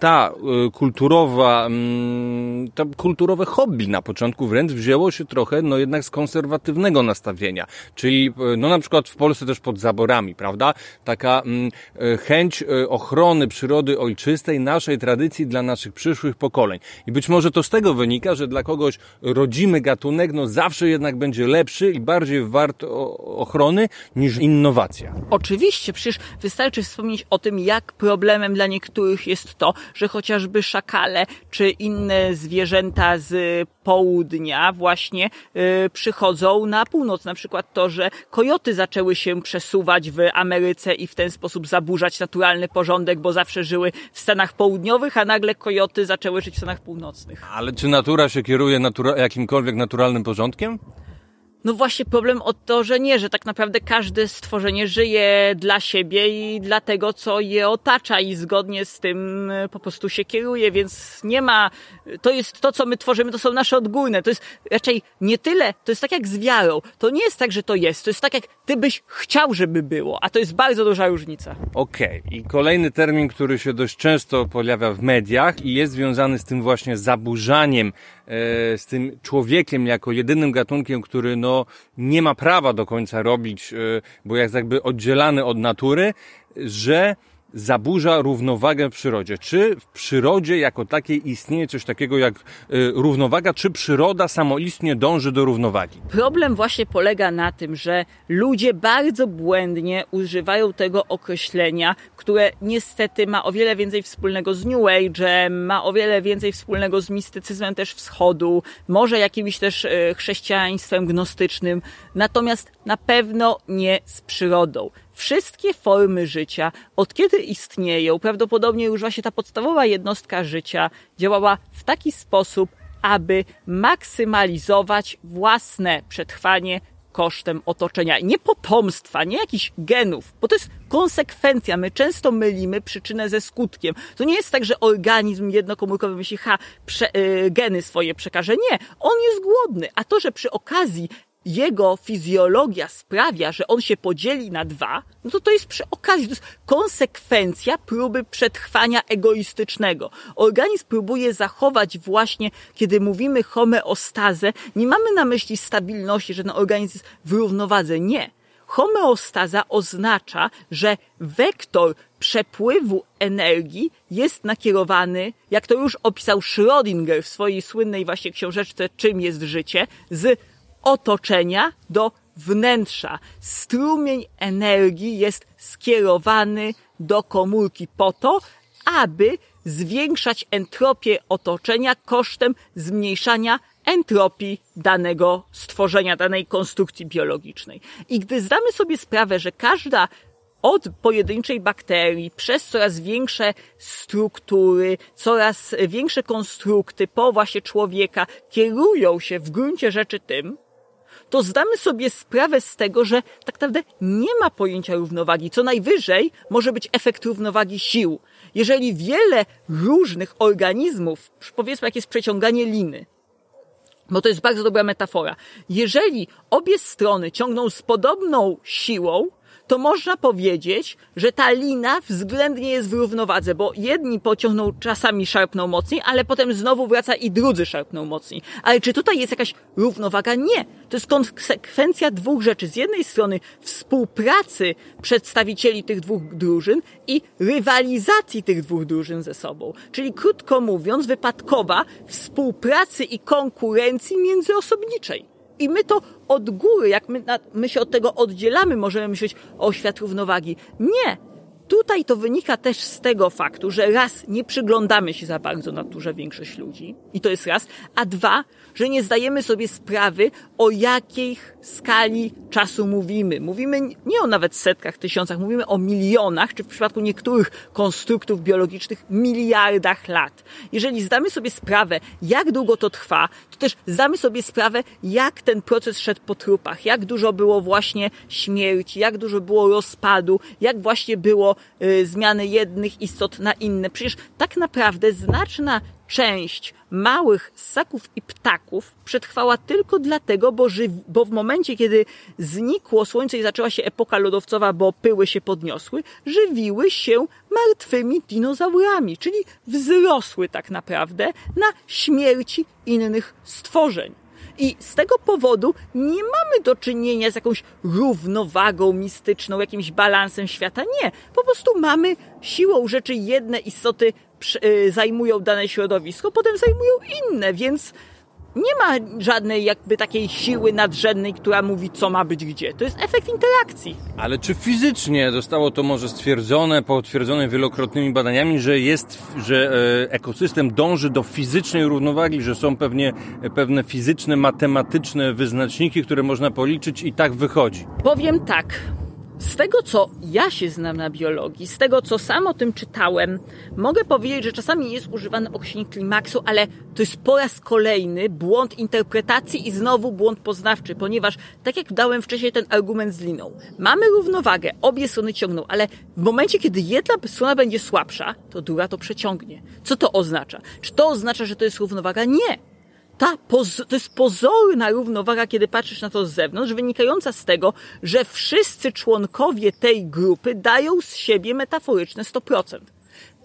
ta y, kulturowa, mm, to kulturowe hobby na początku wręcz wzięło się trochę, no jednak z konserwatywnego nastawienia. Czyli, y, no na przykład w Polsce też pod zaborami, prawda? Taka mm, y, chęć ochrony przyrody ojczystej, naszej tradycji dla naszych przyszłych pokoleń. I być może to z tego wynika, że dla kogoś rodzimy gatunek, no zawsze jednak będzie lepszy i bardziej wart ochrony niż innowacja. Oczywiście, przecież wystarczy wspomnieć o tym, jak problemem dla niektórych jest to, że chociażby szakale czy inne zwierzęta z południa właśnie y, przychodzą na północ. Na przykład to, że kojoty zaczęły się przesuwać w Ameryce i w ten sposób zaburzać naturalny porządek, bo zawsze żyły w Stanach Południowych, a nagle kojoty zaczęły żyć w Stanach Północnych. Ale czy natura się kieruje natura jakimkolwiek naturalnym porządkiem? No właśnie problem o to, że nie, że tak naprawdę każde stworzenie żyje dla siebie i dla tego, co je otacza i zgodnie z tym e, po prostu się kieruje, więc nie ma, to jest to, co my tworzymy, to są nasze odgórne, to jest raczej nie tyle, to jest tak jak z wiarą, to nie jest tak, że to jest, to jest tak jak ty byś chciał, żeby było, a to jest bardzo duża różnica. Okej, okay. i kolejny termin, który się dość często pojawia w mediach i jest związany z tym właśnie zaburzaniem E, z tym człowiekiem jako jedynym gatunkiem, który no nie ma prawa do końca robić, e, bo jest jakby oddzielany od natury, że zaburza równowagę w przyrodzie. Czy w przyrodzie jako takiej istnieje coś takiego jak y, równowaga, czy przyroda samoistnie dąży do równowagi? Problem właśnie polega na tym, że ludzie bardzo błędnie używają tego określenia, które niestety ma o wiele więcej wspólnego z New Age, ma o wiele więcej wspólnego z mistycyzmem też wschodu, może jakimś też y, chrześcijaństwem gnostycznym, natomiast na pewno nie z przyrodą wszystkie formy życia, od kiedy istnieją, prawdopodobnie już właśnie ta podstawowa jednostka życia działała w taki sposób, aby maksymalizować własne przetrwanie kosztem otoczenia. Nie potomstwa, nie jakichś genów, bo to jest konsekwencja. My często mylimy przyczynę ze skutkiem. To nie jest tak, że organizm jednokomórkowy myśli, ha, prze, yy, geny swoje przekaże. Nie, on jest głodny. A to, że przy okazji jego fizjologia sprawia, że on się podzieli na dwa, no to to jest przy okazji, konsekwencja próby przetrwania egoistycznego. Organizm próbuje zachować właśnie, kiedy mówimy homeostazę, nie mamy na myśli stabilności, że ten organizm jest w równowadze. Nie. Homeostaza oznacza, że wektor przepływu energii jest nakierowany, jak to już opisał Schrödinger w swojej słynnej właśnie książeczce Czym jest życie, z otoczenia do wnętrza. Strumień energii jest skierowany do komórki po to, aby zwiększać entropię otoczenia kosztem zmniejszania entropii danego stworzenia, danej konstrukcji biologicznej. I gdy zdamy sobie sprawę, że każda od pojedynczej bakterii przez coraz większe struktury, coraz większe konstrukty po właśnie człowieka kierują się w gruncie rzeczy tym, to zdamy sobie sprawę z tego, że tak naprawdę nie ma pojęcia równowagi. Co najwyżej może być efekt równowagi sił. Jeżeli wiele różnych organizmów, powiedzmy jak jest przeciąganie liny, bo to jest bardzo dobra metafora. Jeżeli obie strony ciągną z podobną siłą, to można powiedzieć, że ta lina względnie jest w równowadze, bo jedni pociągną czasami szarpną mocniej, ale potem znowu wraca i drudzy szarpną mocniej. Ale czy tutaj jest jakaś równowaga? Nie. To jest konsekwencja dwóch rzeczy. Z jednej strony współpracy przedstawicieli tych dwóch drużyn i rywalizacji tych dwóch drużyn ze sobą. Czyli krótko mówiąc, wypadkowa współpracy i konkurencji międzyosobniczej. I my to od góry, jak my, my się od tego oddzielamy, możemy myśleć o świat równowagi. Nie. Tutaj to wynika też z tego faktu, że raz nie przyglądamy się za bardzo naturze większość ludzi i to jest raz, a dwa, że nie zdajemy sobie sprawy, o jakiej skali czasu mówimy. Mówimy nie o nawet setkach, tysiącach, mówimy o milionach, czy w przypadku niektórych konstruktów biologicznych miliardach lat. Jeżeli zdamy sobie sprawę, jak długo to trwa, to też zdamy sobie sprawę, jak ten proces szedł po trupach, jak dużo było właśnie śmierci, jak dużo było rozpadu, jak właśnie było zmiany jednych istot na inne. Przecież tak naprawdę znaczna część małych ssaków i ptaków przetrwała tylko dlatego, bo, ży, bo w momencie, kiedy znikło słońce i zaczęła się epoka lodowcowa, bo pyły się podniosły, żywiły się martwymi dinozaurami, czyli wzrosły tak naprawdę na śmierci innych stworzeń. I z tego powodu nie mamy do czynienia z jakąś równowagą mistyczną, jakimś balansem świata. Nie. Po prostu mamy siłą rzeczy jedne istoty y, zajmują dane środowisko, potem zajmują inne, więc nie ma żadnej jakby takiej siły nadrzędnej, która mówi, co ma być gdzie. To jest efekt interakcji. Ale czy fizycznie zostało to może stwierdzone, potwierdzone wielokrotnymi badaniami, że jest, że e, ekosystem dąży do fizycznej równowagi, że są pewnie, pewne fizyczne, matematyczne wyznaczniki, które można policzyć i tak wychodzi? Powiem tak. Z tego, co ja się znam na biologii, z tego, co sam o tym czytałem, mogę powiedzieć, że czasami jest używany określenie klimaksu, ale to jest po raz kolejny błąd interpretacji i znowu błąd poznawczy, ponieważ, tak jak dałem wcześniej ten argument z liną, mamy równowagę, obie strony ciągną, ale w momencie, kiedy jedna strona będzie słabsza, to druga to przeciągnie. Co to oznacza? Czy to oznacza, że to jest równowaga? Nie ta to jest pozorna równowaga, kiedy patrzysz na to z zewnątrz, wynikająca z tego, że wszyscy członkowie tej grupy dają z siebie metaforyczne 100%.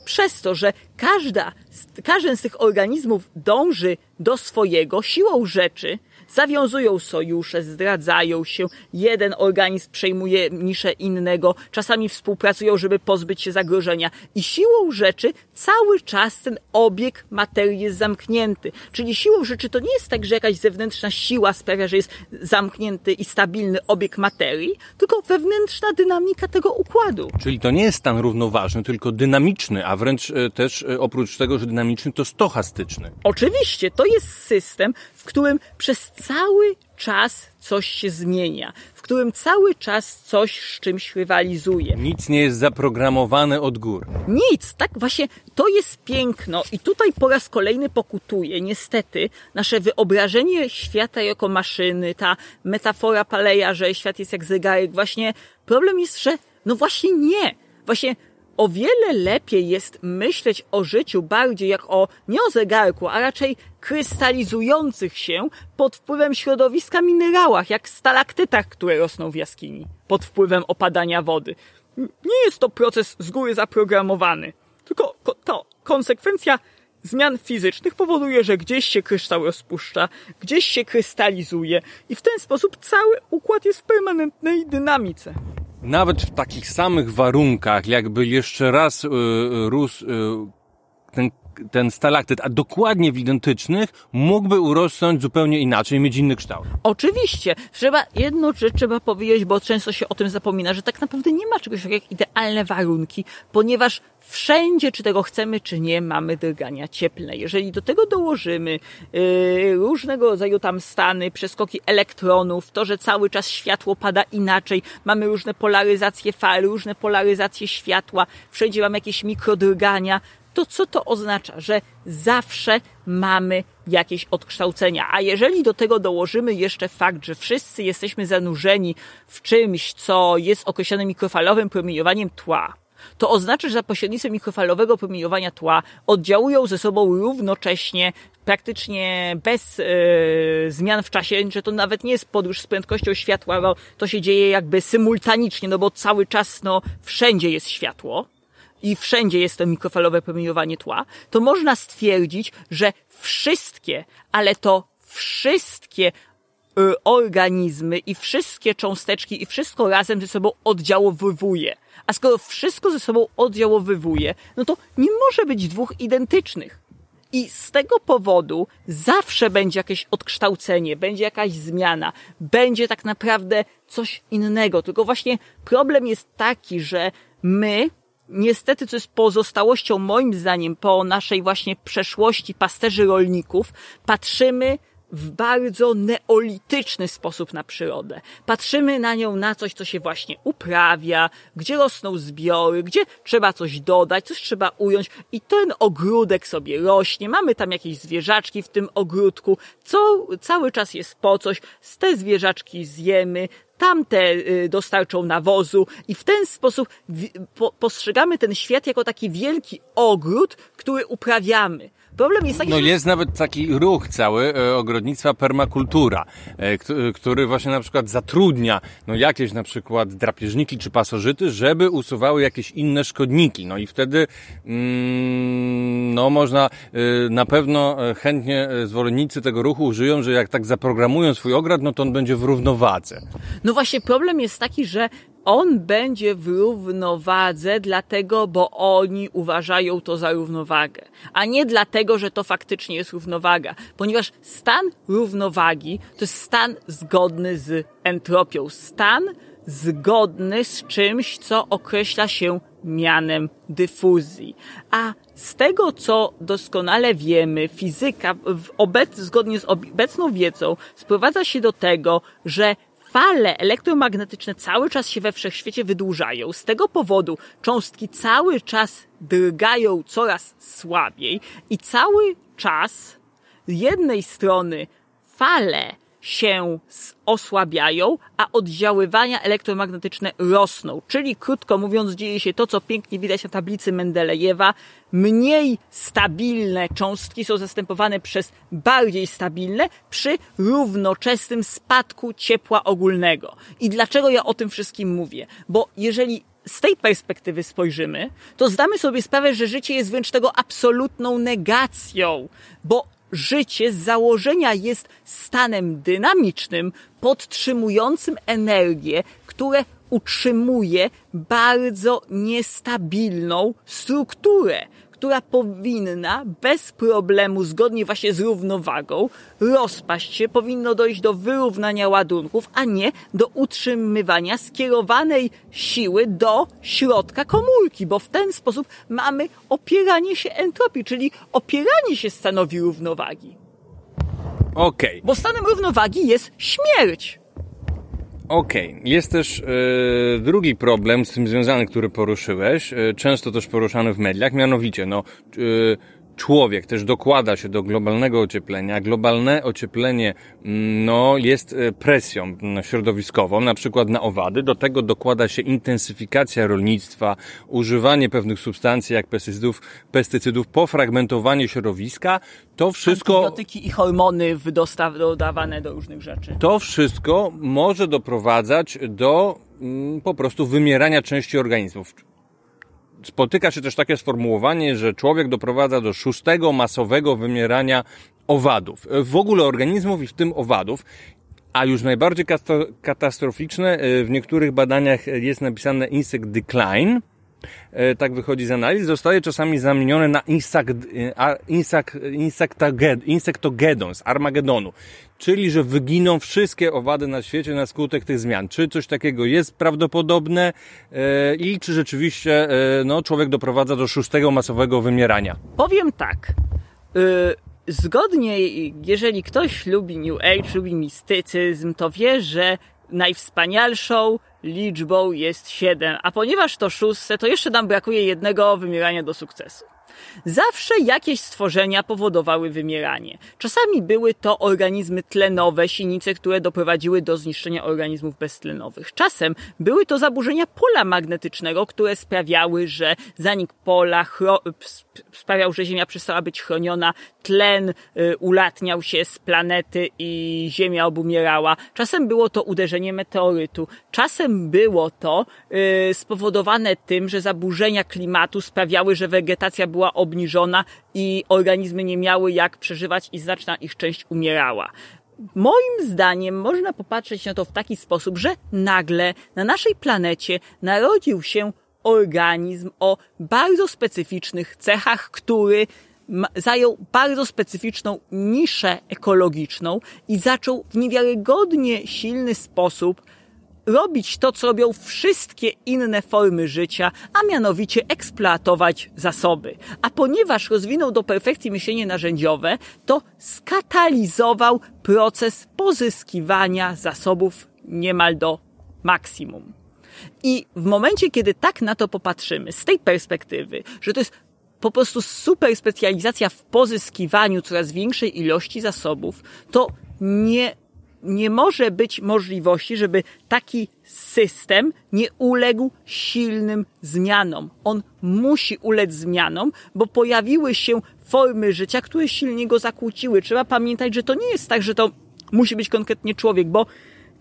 Przez to, że każda, każdy z tych organizmów dąży do swojego siłą rzeczy, zawiązują sojusze, zdradzają się, jeden organizm przejmuje niszę innego, czasami współpracują, żeby pozbyć się zagrożenia i siłą rzeczy cały czas ten obieg materii jest zamknięty. Czyli siłą rzeczy to nie jest tak, że jakaś zewnętrzna siła sprawia, że jest zamknięty i stabilny obieg materii, tylko wewnętrzna dynamika tego układu. Czyli to nie jest stan równoważny, tylko dynamiczny, a wręcz e, też e, oprócz tego, że dynamiczny, to stochastyczny. Oczywiście, to jest system, w którym przez cały czas coś się zmienia, w którym cały czas coś z czymś rywalizuje. Nic nie jest zaprogramowane od góry. Nic, tak właśnie to jest piękno i tutaj po raz kolejny pokutuje niestety nasze wyobrażenie świata jako maszyny, ta metafora Paleja, że świat jest jak zegarek. Właśnie problem jest, że no właśnie nie. Właśnie o wiele lepiej jest myśleć o życiu bardziej jak o, nie o zegarku, a raczej krystalizujących się pod wpływem środowiska minerałach, jak stalaktytach, które rosną w jaskini, pod wpływem opadania wody. Nie jest to proces z góry zaprogramowany, tylko to konsekwencja zmian fizycznych powoduje, że gdzieś się kryształ rozpuszcza, gdzieś się krystalizuje i w ten sposób cały układ jest w permanentnej dynamice nawet w takich samych warunkach, jakby jeszcze raz y, y rósł y, ten, ten stalaktyt, a dokładnie w identycznych, mógłby urosnąć zupełnie inaczej, mieć inny kształt. Oczywiście. Trzeba, jedną rzecz trzeba powiedzieć, bo często się o tym zapomina, że tak naprawdę nie ma czegoś takiego jak idealne warunki, ponieważ wszędzie, czy tego chcemy, czy nie, mamy drgania cieplne. Jeżeli do tego dołożymy yy, różnego rodzaju tam stany, przeskoki elektronów, to, że cały czas światło pada inaczej, mamy różne polaryzacje fal, różne polaryzacje światła, wszędzie mamy jakieś mikrodrgania, to co to oznacza? Że zawsze mamy jakieś odkształcenia. A jeżeli do tego dołożymy jeszcze fakt, że wszyscy jesteśmy zanurzeni w czymś, co jest określone mikrofalowym promieniowaniem tła, to oznacza, że za pośrednictwem mikrofalowego promieniowania tła oddziałują ze sobą równocześnie, praktycznie bez e, zmian w czasie, że to nawet nie jest podróż z prędkością światła, bo to się dzieje jakby symultanicznie, no bo cały czas no, wszędzie jest światło i wszędzie jest to mikrofalowe promieniowanie tła, to można stwierdzić, że wszystkie, ale to wszystkie y, organizmy i wszystkie cząsteczki i wszystko razem ze sobą oddziałowywuje. A skoro wszystko ze sobą oddziałowywuje, no to nie może być dwóch identycznych. I z tego powodu zawsze będzie jakieś odkształcenie, będzie jakaś zmiana, będzie tak naprawdę coś innego. Tylko właśnie problem jest taki, że my niestety, co jest pozostałością moim zdaniem po naszej właśnie przeszłości pasterzy rolników, patrzymy w bardzo neolityczny sposób na przyrodę. Patrzymy na nią na coś, co się właśnie uprawia, gdzie rosną zbiory, gdzie trzeba coś dodać, coś trzeba ująć i ten ogródek sobie rośnie. Mamy tam jakieś zwierzaczki w tym ogródku, co cały czas jest po coś. Z te zwierzaczki zjemy, tamte y, dostarczą nawozu i w ten sposób postrzegamy ten świat jako taki wielki ogród, który uprawiamy. Problem jest taki, No że... jest nawet taki ruch cały e, ogrodnictwa permakultura, e, który właśnie na przykład zatrudnia no jakieś na przykład drapieżniki czy pasożyty, żeby usuwały jakieś inne szkodniki. No i wtedy mm, no można e, na pewno chętnie zwolennicy tego ruchu użyją, że jak tak zaprogramują swój ogród, no to on będzie w równowadze. No właśnie problem jest taki, że on będzie w równowadze, dlatego, bo oni uważają to za równowagę, a nie dlatego, że to faktycznie jest równowaga, ponieważ stan równowagi to jest stan zgodny z entropią, stan zgodny z czymś, co określa się mianem dyfuzji. A z tego, co doskonale wiemy, fizyka obec, zgodnie z obecną wiedzą sprowadza się do tego, że fale elektromagnetyczne cały czas się we wszechświecie wydłużają. Z tego powodu cząstki cały czas drgają coraz słabiej i cały czas z jednej strony fale się osłabiają, a oddziaływania elektromagnetyczne rosną. Czyli krótko mówiąc, dzieje się to, co pięknie widać na tablicy Mendelejewa. Mniej stabilne cząstki są zastępowane przez bardziej stabilne przy równoczesnym spadku ciepła ogólnego. I dlaczego ja o tym wszystkim mówię? Bo jeżeli z tej perspektywy spojrzymy, to zdamy sobie sprawę, że życie jest wręcz tego absolutną negacją, bo życie z założenia jest stanem dynamicznym, podtrzymującym energię, które utrzymuje bardzo niestabilną strukturę która powinna bez problemu, zgodnie właśnie z równowagą, rozpaść się, powinno dojść do wyrównania ładunków, a nie do utrzymywania skierowanej siły do środka komórki, bo w ten sposób mamy opieranie się entropii, czyli opieranie się stanowi równowagi. Okej. Okay. Bo stanem równowagi jest śmierć. Okej, okay. jest też e, drugi problem z tym związany, który poruszyłeś, e, często też poruszany w mediach, mianowicie no, e, człowiek też dokłada się do globalnego ocieplenia. Globalne ocieplenie no, jest e, presją środowiskową, na przykład na owady. Do tego dokłada się intensyfikacja rolnictwa, używanie pewnych substancji jak pestycydów, pestycydów pofragmentowanie środowiska. To wszystko... Antybiotyki i hormony dodawane do różnych rzeczy. To wszystko może doprowadzać do mm, po prostu wymierania części organizmów spotyka się też takie sformułowanie, że człowiek doprowadza do szóstego masowego wymierania owadów. W ogóle organizmów i w tym owadów. A już najbardziej katastroficzne e, w niektórych badaniach jest napisane insect decline, e, tak wychodzi z analiz, zostaje czasami zamienione na insect, insect, insectogedon, z Armagedonu. Czyli, że wyginą wszystkie owady na świecie na skutek tych zmian. Czy coś takiego jest prawdopodobne e, i czy rzeczywiście e, no, człowiek doprowadza do szóstego masowego wymierania? Powiem tak. Y, zgodnie, jeżeli ktoś lubi New Age, lubi mistycyzm, to wie, że najwspanialszą liczbą jest siedem, a ponieważ to szóste, to jeszcze nam brakuje jednego wymierania do sukcesu. Zawsze jakieś stworzenia powodowały wymieranie. Czasami były to organizmy tlenowe, sinice, które doprowadziły do zniszczenia organizmów beztlenowych. Czasem były to zaburzenia pola magnetycznego, które sprawiały, że zanik pola sprawiał, że Ziemia przestała być chroniona, tlen y, ulatniał się z planety i Ziemia obumierała. Czasem było to uderzenie meteorytu, czasem było to y, spowodowane tym, że zaburzenia klimatu sprawiały, że wegetacja była obniżona i organizmy nie miały jak przeżywać i znaczna ich część umierała. Moim zdaniem można popatrzeć na to w taki sposób, że nagle na naszej planecie narodził się organizm o bardzo specyficznych cechach, który zajął bardzo specyficzną niszę ekologiczną i zaczął w niewiarygodnie silny sposób robić to, co robią wszystkie inne formy życia, a mianowicie eksploatować zasoby. A ponieważ rozwinął do perfekcji myślenie narzędziowe, to skatalizował proces pozyskiwania zasobów niemal do maksimum. I w momencie, kiedy tak na to popatrzymy, z tej perspektywy, że to jest po prostu super specjalizacja w pozyskiwaniu coraz większej ilości zasobów, to nie, nie może być możliwości, żeby taki system nie uległ silnym zmianom. On musi ulec zmianom, bo pojawiły się formy życia, które silnie go zakłóciły. Trzeba pamiętać, że to nie jest tak, że to musi być konkretnie człowiek, bo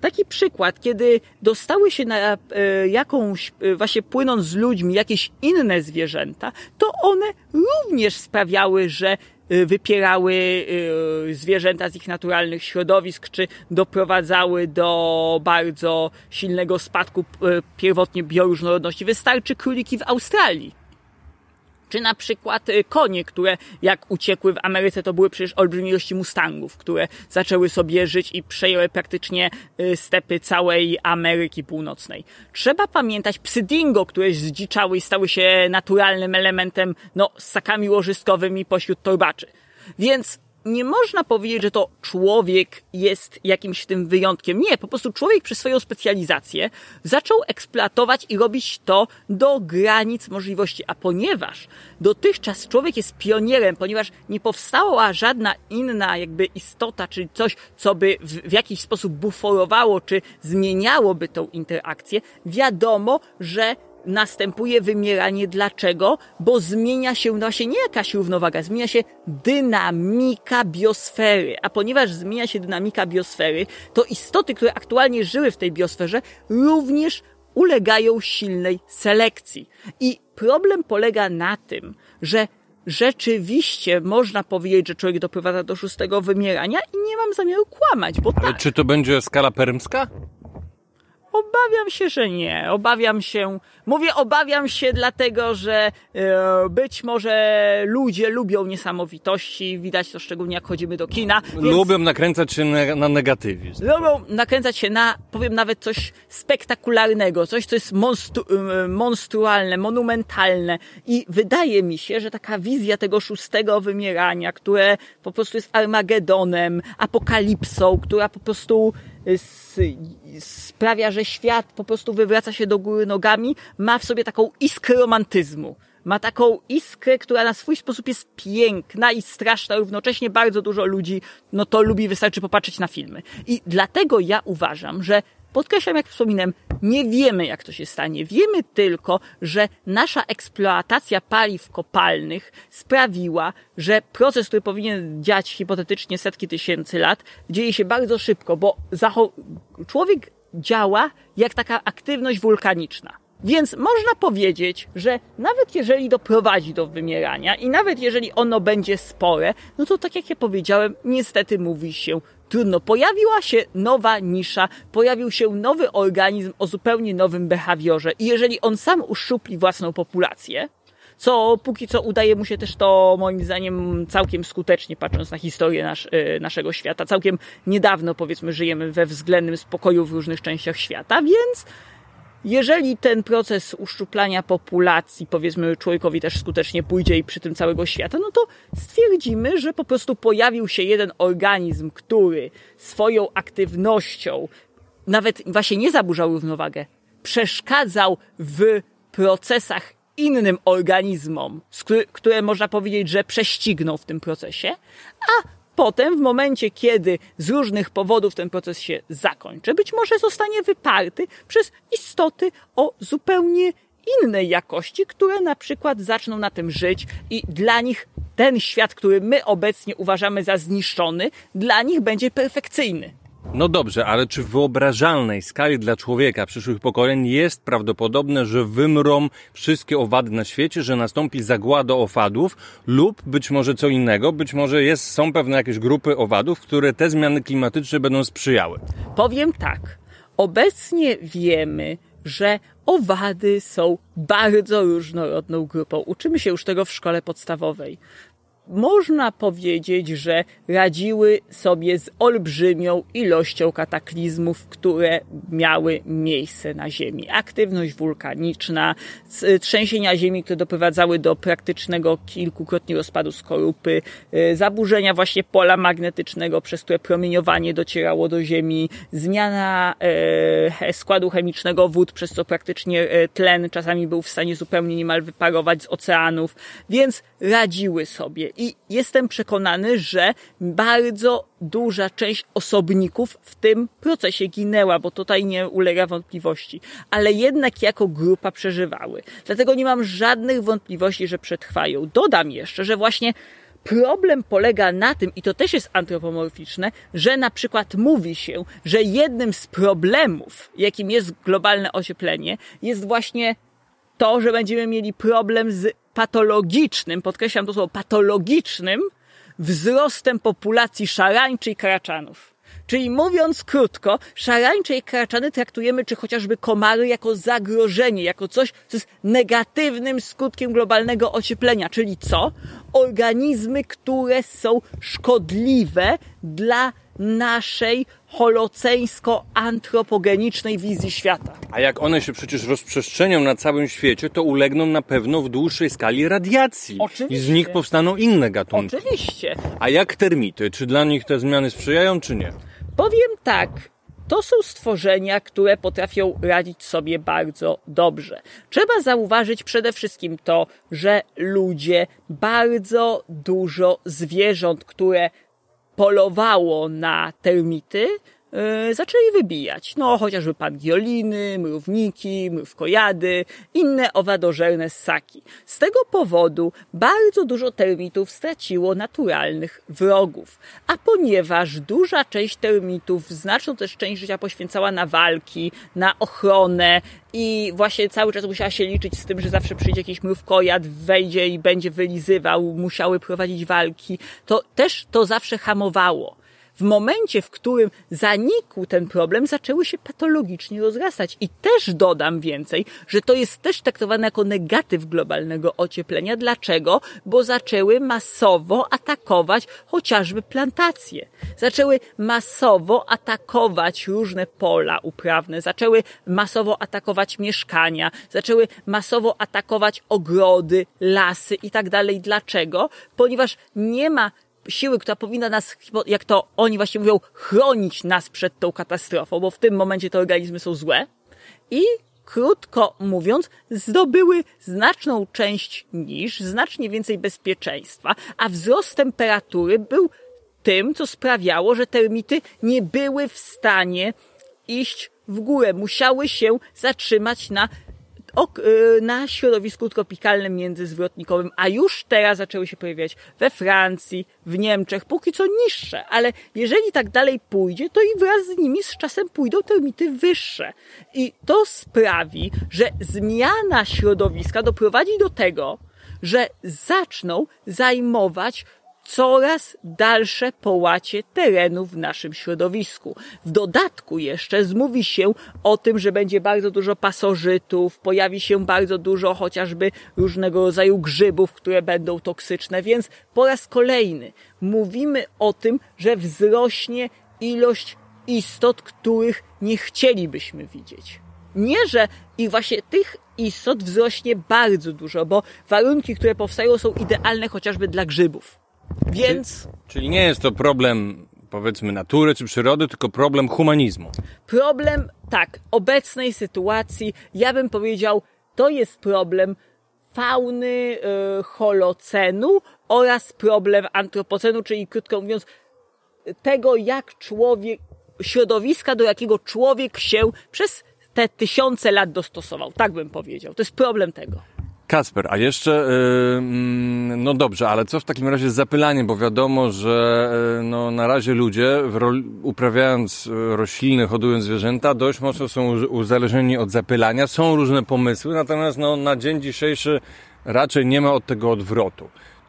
taki przykład, kiedy dostały się na e, jakąś, e, właśnie płynąc z ludźmi, jakieś inne zwierzęta, to one również sprawiały, że e, wypierały zwierzęta z ich naturalnych środowisk, czy doprowadzały do bardzo silnego spadku pierwotnie bioróżnorodności. Wystarczy króliki w Australii czy na przykład y, konie, które jak uciekły w Ameryce, to były przecież olbrzymie ilości mustangów, które zaczęły sobie żyć i przejęły praktycznie y, stepy całej Ameryki Północnej. Trzeba pamiętać psy dingo, które zdziczały i stały się naturalnym elementem, no, z sakami łożyskowymi pośród torbaczy. Więc nie można powiedzieć, że to człowiek jest jakimś tym wyjątkiem. Nie, po prostu człowiek przez swoją specjalizację zaczął eksploatować i robić to do granic możliwości. A ponieważ dotychczas człowiek jest pionierem, ponieważ nie powstała żadna inna jakby istota, czy coś, co by w, w jakiś sposób buforowało, czy zmieniałoby tą interakcję, wiadomo, że następuje wymieranie. Dlaczego? Bo zmienia się właśnie nie jakaś równowaga, zmienia się dynamika biosfery. A ponieważ zmienia się dynamika biosfery, to istoty, które aktualnie żyły w tej biosferze, również ulegają silnej selekcji. I problem polega na tym, że rzeczywiście można powiedzieć, że człowiek doprowadza do szóstego wymierania i nie mam zamiaru kłamać, bo Ale tak. czy to będzie skala permska? Obawiam się, że nie. Obawiam się, mówię obawiam się dlatego, że e, być może ludzie lubią niesamowitości, widać to szczególnie jak chodzimy do kina. Więc Lubią nakręcać się na, na negatywizm. lubią nakręcać się na, powiem nawet coś spektakularnego, coś, co jest monstru, e, monstrualne, monumentalne i wydaje mi się, że taka wizja tego szóstego wymierania, które po prostu jest Armagedonem, apokalipsą, która po prostu sprawia, że świat po prostu wywraca się do góry nogami, ma w sobie taką iskrę romantyzmu. Ma taką iskrę, która na swój sposób jest piękna i straszna. Równocześnie bardzo dużo ludzi, no to lubi, wystarczy popatrzeć na filmy. I dlatego ja uważam, że Podkreślam, jak wspominałem, nie wiemy, jak to się stanie. Wiemy tylko, że nasza eksploatacja paliw kopalnych sprawiła, że proces, który powinien dziać hipotetycznie setki tysięcy lat, dzieje się bardzo szybko, bo człowiek działa jak taka aktywność wulkaniczna. Więc można powiedzieć, że nawet jeżeli doprowadzi do wymierania i nawet jeżeli ono będzie spore, no to tak jak ja powiedziałem, niestety mówi się trudno. Pojawiła się nowa nisza, pojawił się nowy organizm o zupełnie nowym behawiorze i jeżeli on sam uszczupli własną populację, co póki co udaje mu się też to moim zdaniem całkiem skutecznie, patrząc na historię nasz, y, naszego świata. Całkiem niedawno powiedzmy żyjemy we względnym spokoju w różnych częściach świata, więc jeżeli ten proces uszczuplania populacji, powiedzmy, człowiekowi też skutecznie pójdzie i przy tym całego świata, no to stwierdzimy, że po prostu pojawił się jeden organizm, który swoją aktywnością nawet właśnie nie zaburzał równowagę, przeszkadzał w procesach innym organizmom, które można powiedzieć, że prześcigną w tym procesie, a potem w momencie, kiedy z różnych powodów ten proces się zakończy, być może zostanie wyparty przez istoty o zupełnie innej jakości, które na przykład zaczną na tym żyć i dla nich ten świat, który my obecnie uważamy za zniszczony, dla nich będzie perfekcyjny. No dobrze, ale czy w wyobrażalnej skali dla człowieka przyszłych pokoleń jest prawdopodobne, że wymrą wszystkie owady na świecie, że nastąpi zagłada owadów lub być może co innego, być może jest, są pewne jakieś grupy owadów, które te zmiany klimatyczne będą sprzyjały? Powiem tak. Obecnie wiemy, że owady są bardzo różnorodną grupą. Uczymy się już tego w szkole podstawowej. Można powiedzieć, że radziły sobie z olbrzymią ilością kataklizmów, które miały miejsce na Ziemi. Aktywność wulkaniczna, trzęsienia Ziemi, które doprowadzały do praktycznego kilkukrotnie rozpadu skorupy, y, zaburzenia właśnie pola magnetycznego, przez które promieniowanie docierało do Ziemi, zmiana e, składu chemicznego wód, przez co praktycznie e, tlen czasami był w stanie zupełnie niemal wyparować z oceanów, więc radziły sobie i jestem przekonany, że bardzo duża część osobników w tym procesie ginęła, bo tutaj nie ulega wątpliwości, ale jednak jako grupa przeżywały. Dlatego nie mam żadnych wątpliwości, że przetrwają. Dodam jeszcze, że właśnie Problem polega na tym, i to też jest antropomorficzne, że na przykład mówi się, że jednym z problemów, jakim jest globalne ocieplenie, jest właśnie to, że będziemy mieli problem z patologicznym, podkreślam to słowo, patologicznym wzrostem populacji szarańczy i karaczanów. Czyli mówiąc krótko, szarańcze i karaczany traktujemy, czy chociażby komary, jako zagrożenie, jako coś, co jest negatywnym skutkiem globalnego ocieplenia. Czyli co? Organizmy, które są szkodliwe dla naszej holoceńsko-antropogenicznej wizji świata. A jak one się przecież rozprzestrzenią na całym świecie, to ulegną na pewno w dłuższej skali radiacji. Oczywiście. I z nich powstaną inne gatunki. Oczywiście. A jak termity? Czy dla nich te zmiany sprzyjają, czy nie? Powiem tak. To są stworzenia, które potrafią radzić sobie bardzo dobrze. Trzeba zauważyć przede wszystkim to, że ludzie bardzo dużo zwierząt, które polowało na termity, zaczęli wybijać. No, chociażby pangioliny, mrówniki, mrówkojady, inne owadożerne ssaki. Z tego powodu bardzo dużo termitów straciło naturalnych wrogów. A ponieważ duża część termitów znaczną też część życia poświęcała na walki, na ochronę i właśnie cały czas musiała się liczyć z tym, że zawsze przyjdzie jakiś mrówkojad, wejdzie i będzie wylizywał, musiały prowadzić walki, to też to zawsze hamowało w momencie, w którym zanikł ten problem, zaczęły się patologicznie rozrastać. I też dodam więcej, że to jest też traktowane jako negatyw globalnego ocieplenia. Dlaczego? Bo zaczęły masowo atakować chociażby plantacje. Zaczęły masowo atakować różne pola uprawne, zaczęły masowo atakować mieszkania, zaczęły masowo atakować ogrody, lasy i tak dalej. Dlaczego? Ponieważ nie ma siły, która powinna nas, jak to oni właśnie mówią, chronić nas przed tą katastrofą, bo w tym momencie te organizmy są złe. I krótko mówiąc, zdobyły znaczną część niż, znacznie więcej bezpieczeństwa, a wzrost temperatury był tym, co sprawiało, że termity nie były w stanie iść w górę. Musiały się zatrzymać na na środowisku tropikalnym międzyzwrotnikowym, a już teraz zaczęły się pojawiać we Francji, w Niemczech, póki co niższe, ale jeżeli tak dalej pójdzie, to i wraz z nimi z czasem pójdą termity wyższe. I to sprawi, że zmiana środowiska doprowadzi do tego, że zaczną zajmować coraz dalsze połacie terenu w naszym środowisku. W dodatku jeszcze zmówi się o tym, że będzie bardzo dużo pasożytów, pojawi się bardzo dużo chociażby różnego rodzaju grzybów, które będą toksyczne, więc po raz kolejny mówimy o tym, że wzrośnie ilość istot, których nie chcielibyśmy widzieć. Nie, że i właśnie tych istot wzrośnie bardzo dużo, bo warunki, które powstają są idealne chociażby dla grzybów. Więc. Czyli, nie jest to problem powiedzmy natury czy przyrody, tylko problem humanizmu. Problem, tak, obecnej sytuacji, ja bym powiedział, to jest problem fauny y, holocenu oraz problem antropocenu, czyli krótko mówiąc, tego jak człowiek, środowiska, do jakiego człowiek się przez te tysiące lat dostosował. Tak bym powiedział. To jest problem tego. Kasper, a jeszcze, yy, no dobrze, ale co w takim razie z zapylaniem, bo wiadomo, że yy, no, na razie ludzie uprawiając y, rośliny, hodując zwierzęta, dość mocno są uzależnieni od zapylania. Są różne pomysły, natomiast no, na dzień dzisiejszy raczej nie ma od tego odwrotu.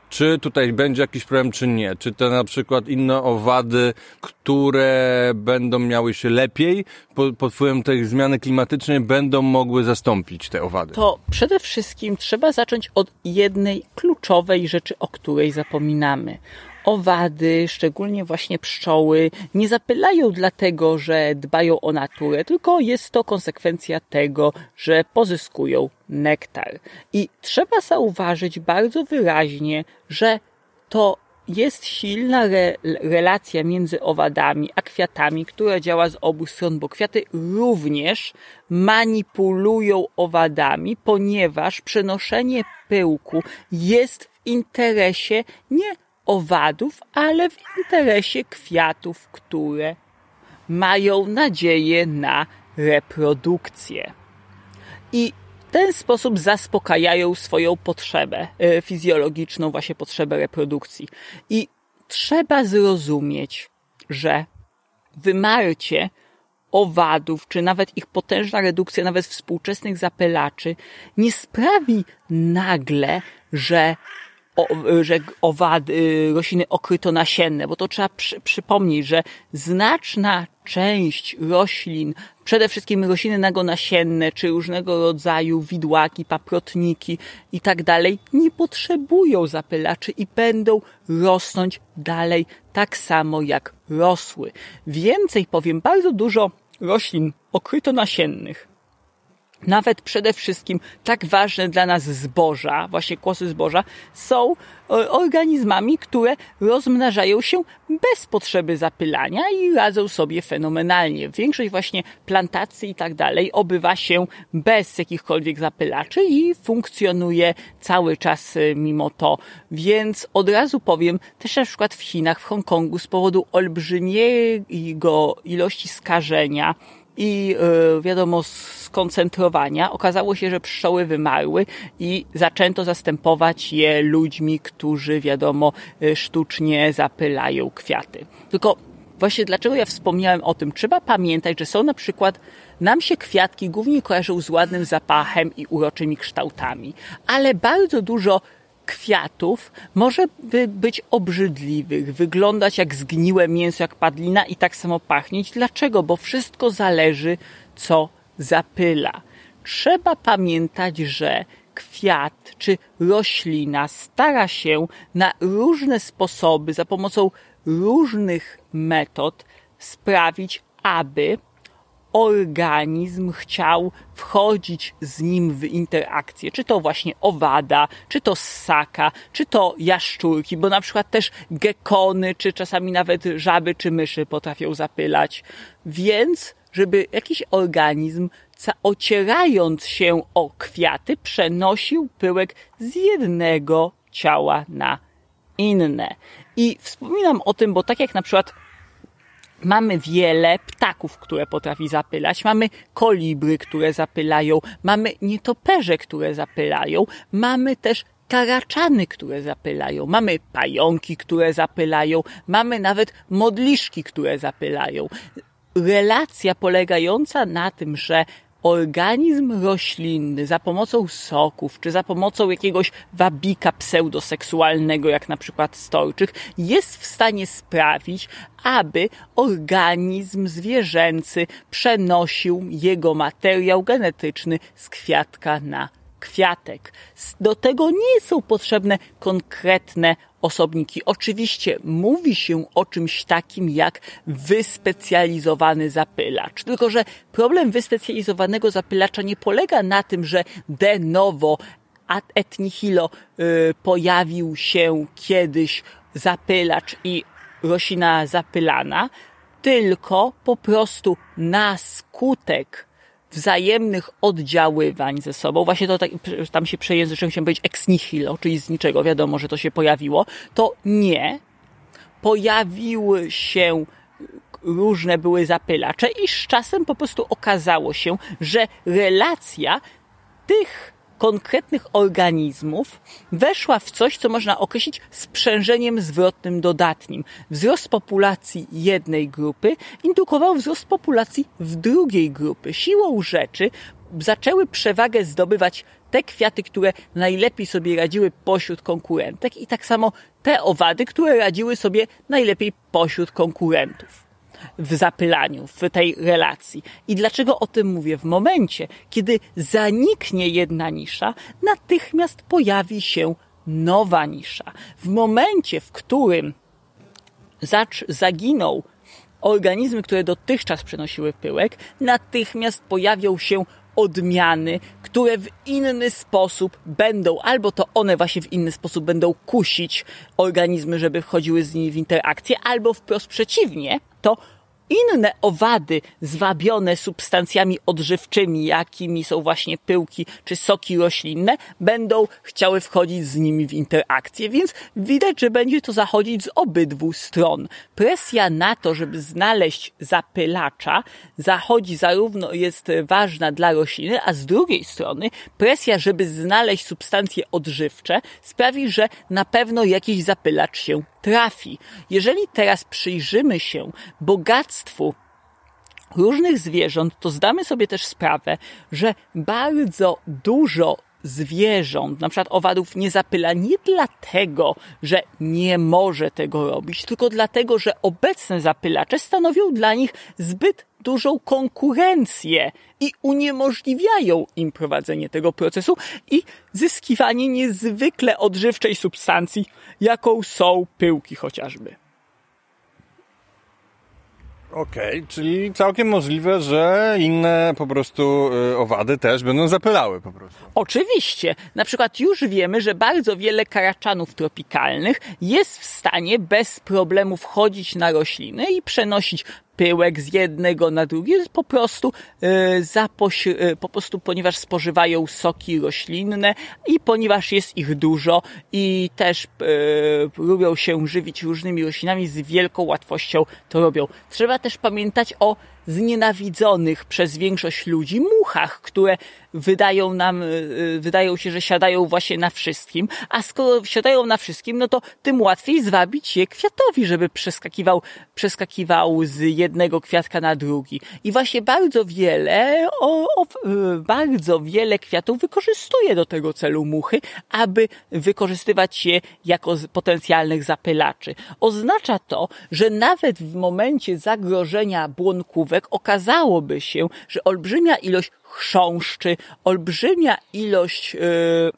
Czy tutaj będzie jakiś problem, czy nie. Czy te na przykład inne owady, które będą miały się lepiej pod, pod wpływem tej zmiany klimatycznej, będą mogły zastąpić te owady? To przede wszystkim trzeba zacząć od jednej kluczowej rzeczy, o której zapominamy owady, szczególnie właśnie pszczoły, nie zapylają dlatego, że dbają o naturę, tylko jest to konsekwencja tego, że pozyskują nektar. I trzeba zauważyć bardzo wyraźnie, że to jest silna re relacja między owadami a kwiatami, która działa z obu stron, bo kwiaty również manipulują owadami, ponieważ przenoszenie pyłku jest w interesie nie owadów, ale w interesie kwiatów, które mają nadzieję na reprodukcję. I w ten sposób zaspokajają swoją potrzebę e, fizjologiczną, właśnie potrzebę reprodukcji. I trzeba zrozumieć, że wymarcie owadów, czy nawet ich potężna redukcja, nawet współczesnych zapylaczy, nie sprawi nagle, że o, że owady, rośliny okrytonasienne, bo to trzeba przy, przypomnieć, że znaczna część roślin, przede wszystkim rośliny nagonasienne, czy różnego rodzaju widłaki, paprotniki i tak dalej, nie potrzebują zapylaczy i będą rosnąć dalej tak samo jak rosły. Więcej powiem, bardzo dużo roślin okrytonasiennych nawet przede wszystkim tak ważne dla nas zboża, właśnie kłosy zboża, są e, organizmami, które rozmnażają się bez potrzeby zapylania i radzą sobie fenomenalnie. Większość właśnie plantacji i tak dalej obywa się bez jakichkolwiek zapylaczy i funkcjonuje cały czas e, mimo to. Więc od razu powiem, też na przykład w Chinach, w Hongkongu z powodu olbrzymiego ilości skażenia, i e, wiadomo skoncentrowania okazało się, że pszczoły wymarły i zaczęto zastępować je ludźmi, którzy wiadomo e, sztucznie zapylają kwiaty. Tylko właśnie dlaczego ja wspomniałem o tym? Trzeba pamiętać, że są na przykład nam się kwiatki głównie kojarzą z ładnym zapachem i uroczymi kształtami, ale bardzo dużo kwiatów może by być obrzydliwych, wyglądać jak zgniłe mięso, jak padlina i tak samo pachnieć. Dlaczego? Bo wszystko zależy, co zapyla. Trzeba pamiętać, że kwiat czy roślina stara się na różne sposoby, za pomocą różnych metod sprawić, aby organizm chciał wchodzić z nim w interakcję. Czy to właśnie owada, czy to ssaka, czy to jaszczurki, bo na przykład też gekony, czy czasami nawet żaby, czy myszy potrafią zapylać. Więc, żeby jakiś organizm ocierając się o kwiaty, przenosił pyłek z jednego ciała na inne. I wspominam o tym, bo tak jak na przykład Mamy wiele ptaków, które potrafi zapylać, mamy kolibry, które zapylają, mamy nietoperze, które zapylają, mamy też karaczany, które zapylają, mamy pająki, które zapylają, mamy nawet modliszki, które zapylają. Relacja polegająca na tym, że organizm roślinny za pomocą soków, czy za pomocą jakiegoś wabika pseudoseksualnego, jak na przykład storczych, jest w stanie sprawić, aby organizm zwierzęcy przenosił jego materiał genetyczny z kwiatka na kwiatek. Do tego nie są potrzebne konkretne osobniki. Oczywiście mówi się o czymś takim jak wyspecjalizowany zapylacz. Tylko, że problem wyspecjalizowanego zapylacza nie polega na tym, że de novo ad nihilo y, pojawił się kiedyś zapylacz i roślina zapylana, tylko po prostu na skutek wzajemnych oddziaływań ze sobą, właśnie to tak, tam się przejęzyczyłem, chciałem powiedzieć ex nihilo, czyli z niczego, wiadomo, że to się pojawiło, to nie. Pojawiły się różne były zapylacze i z czasem po prostu okazało się, że relacja tych konkretnych organizmów weszła w coś, co można określić sprzężeniem zwrotnym dodatnim. Wzrost populacji jednej grupy indukował wzrost populacji w drugiej grupy. Siłą rzeczy zaczęły przewagę zdobywać te kwiaty, które najlepiej sobie radziły pośród konkurentek i tak samo te owady, które radziły sobie najlepiej pośród konkurentów w zapylaniu, w tej relacji. I dlaczego o tym mówię? W momencie, kiedy zaniknie jedna nisza, natychmiast pojawi się nowa nisza. W momencie, w którym zaginął organizmy, które dotychczas przenosiły pyłek, natychmiast pojawią się odmiany, które w inny sposób będą, albo to one właśnie w inny sposób będą kusić organizmy, żeby wchodziły z nimi w interakcję, albo wprost przeciwnie, to inne owady zwabione substancjami odżywczymi, jakimi są właśnie pyłki czy soki roślinne, będą chciały wchodzić z nimi w interakcję, więc widać, że będzie to zachodzić z obydwu stron. Presja na to, żeby znaleźć zapylacza, zachodzi zarówno jest ważna dla rośliny, a z drugiej strony presja, żeby znaleźć substancje odżywcze, sprawi, że na pewno jakiś zapylacz się trafi. Jeżeli teraz przyjrzymy się bogactwu różnych zwierząt, to zdamy sobie też sprawę, że bardzo dużo zwierząt, na przykład owadów, nie zapyla nie dlatego, że nie może tego robić, tylko dlatego, że obecne zapylacze stanowią dla nich zbyt dużą konkurencję i uniemożliwiają im prowadzenie tego procesu i zyskiwanie niezwykle odżywczej substancji, jaką są pyłki chociażby. Okej, okay, czyli całkiem możliwe, że inne po prostu y, owady też będą zapylały po prostu. Oczywiście. Na przykład już wiemy, że bardzo wiele karaczanów tropikalnych jest w stanie bez problemu wchodzić na rośliny i przenosić pyłek z jednego na drugie, po prostu, e, e, po prostu ponieważ spożywają soki roślinne i ponieważ jest ich dużo i też e, lubią się żywić różnymi roślinami, z wielką łatwością to robią. Trzeba też pamiętać o znienawidzonych przez większość ludzi muchach, które wydają nam, y, y, wydają się, że siadają właśnie na wszystkim, a skoro siadają na wszystkim, no to tym łatwiej zwabić je kwiatowi, żeby przeskakiwał, przeskakiwał z jednego kwiatka na drugi. I właśnie bardzo wiele, o, o, bardzo wiele kwiatów wykorzystuje do tego celu muchy, aby wykorzystywać je jako potencjalnych zapylaczy. Oznacza to, że nawet w momencie zagrożenia błonkówek okazałoby się, że olbrzymia ilość chrząszczy, olbrzymia ilość yy,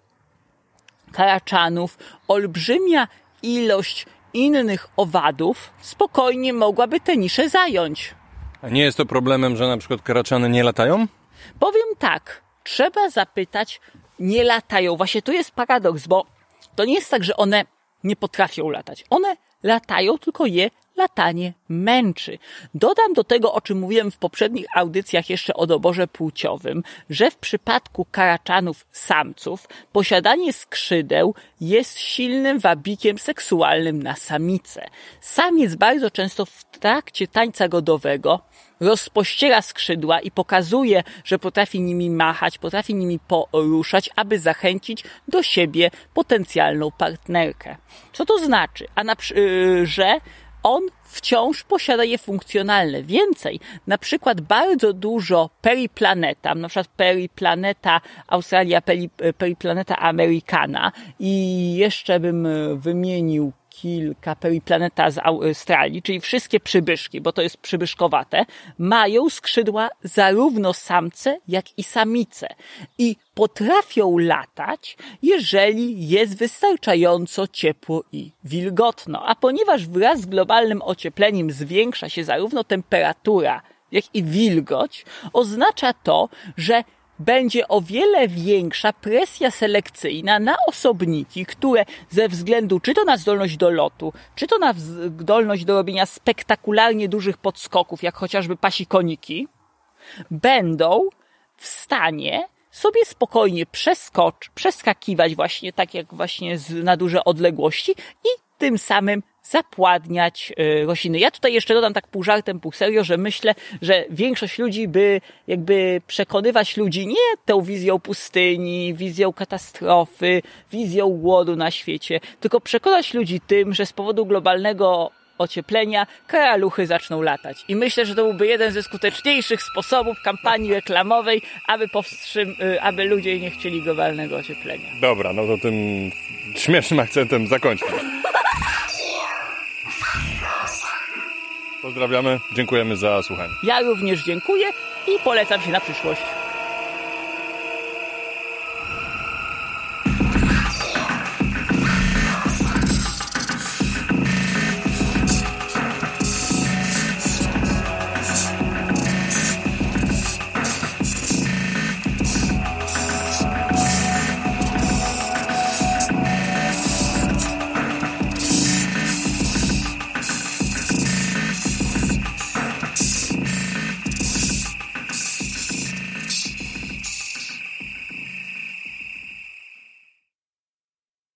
karaczanów, olbrzymia ilość innych owadów spokojnie mogłaby te nisze zająć. A nie jest to problemem, że na przykład karaczany nie latają? Powiem tak, trzeba zapytać, nie latają. Właśnie tu jest paradoks, bo to nie jest tak, że one nie potrafią latać. One latają, tylko je latanie męczy. Dodam do tego, o czym mówiłem w poprzednich audycjach jeszcze o doborze płciowym, że w przypadku karaczanów samców posiadanie skrzydeł jest silnym wabikiem seksualnym na samicę. Samiec bardzo często w trakcie tańca godowego rozpościera skrzydła i pokazuje, że potrafi nimi machać, potrafi nimi poruszać, aby zachęcić do siebie potencjalną partnerkę. Co to znaczy? A na, y, że on wciąż posiada je funkcjonalne. Więcej, na przykład bardzo dużo periplaneta, na przykład periplaneta Australia, periplaneta Americana i jeszcze bym wymienił kilka periplaneta z Australii, czyli wszystkie przybyszki, bo to jest przybyszkowate, mają skrzydła zarówno samce, jak i samice. I potrafią latać, jeżeli jest wystarczająco ciepło i wilgotno. A ponieważ wraz z globalnym ociepleniem zwiększa się zarówno temperatura, jak i wilgoć, oznacza to, że będzie o wiele większa presja selekcyjna na osobniki, które ze względu czy to na zdolność do lotu, czy to na zdolność do robienia spektakularnie dużych podskoków, jak chociażby pasi-koniki, będą w stanie sobie spokojnie przeskocz, przeskakiwać właśnie tak jak właśnie z, na duże odległości i tym samym zapładniać y, rośliny. Ja tutaj jeszcze dodam tak pół żartem, pół serio, że myślę, że większość ludzi by jakby przekonywać ludzi nie tą wizją pustyni, wizją katastrofy, wizją głodu na świecie, tylko przekonać ludzi tym, że z powodu globalnego ocieplenia karaluchy zaczną latać. I myślę, że to byłby jeden ze skuteczniejszych sposobów kampanii reklamowej, aby powstrzym, y, aby ludzie nie chcieli globalnego ocieplenia. Dobra, no to tym śmiesznym akcentem zakończmy. Pozdrawiamy, dziękujemy za słuchanie. Ja również dziękuję i polecam się na przyszłość.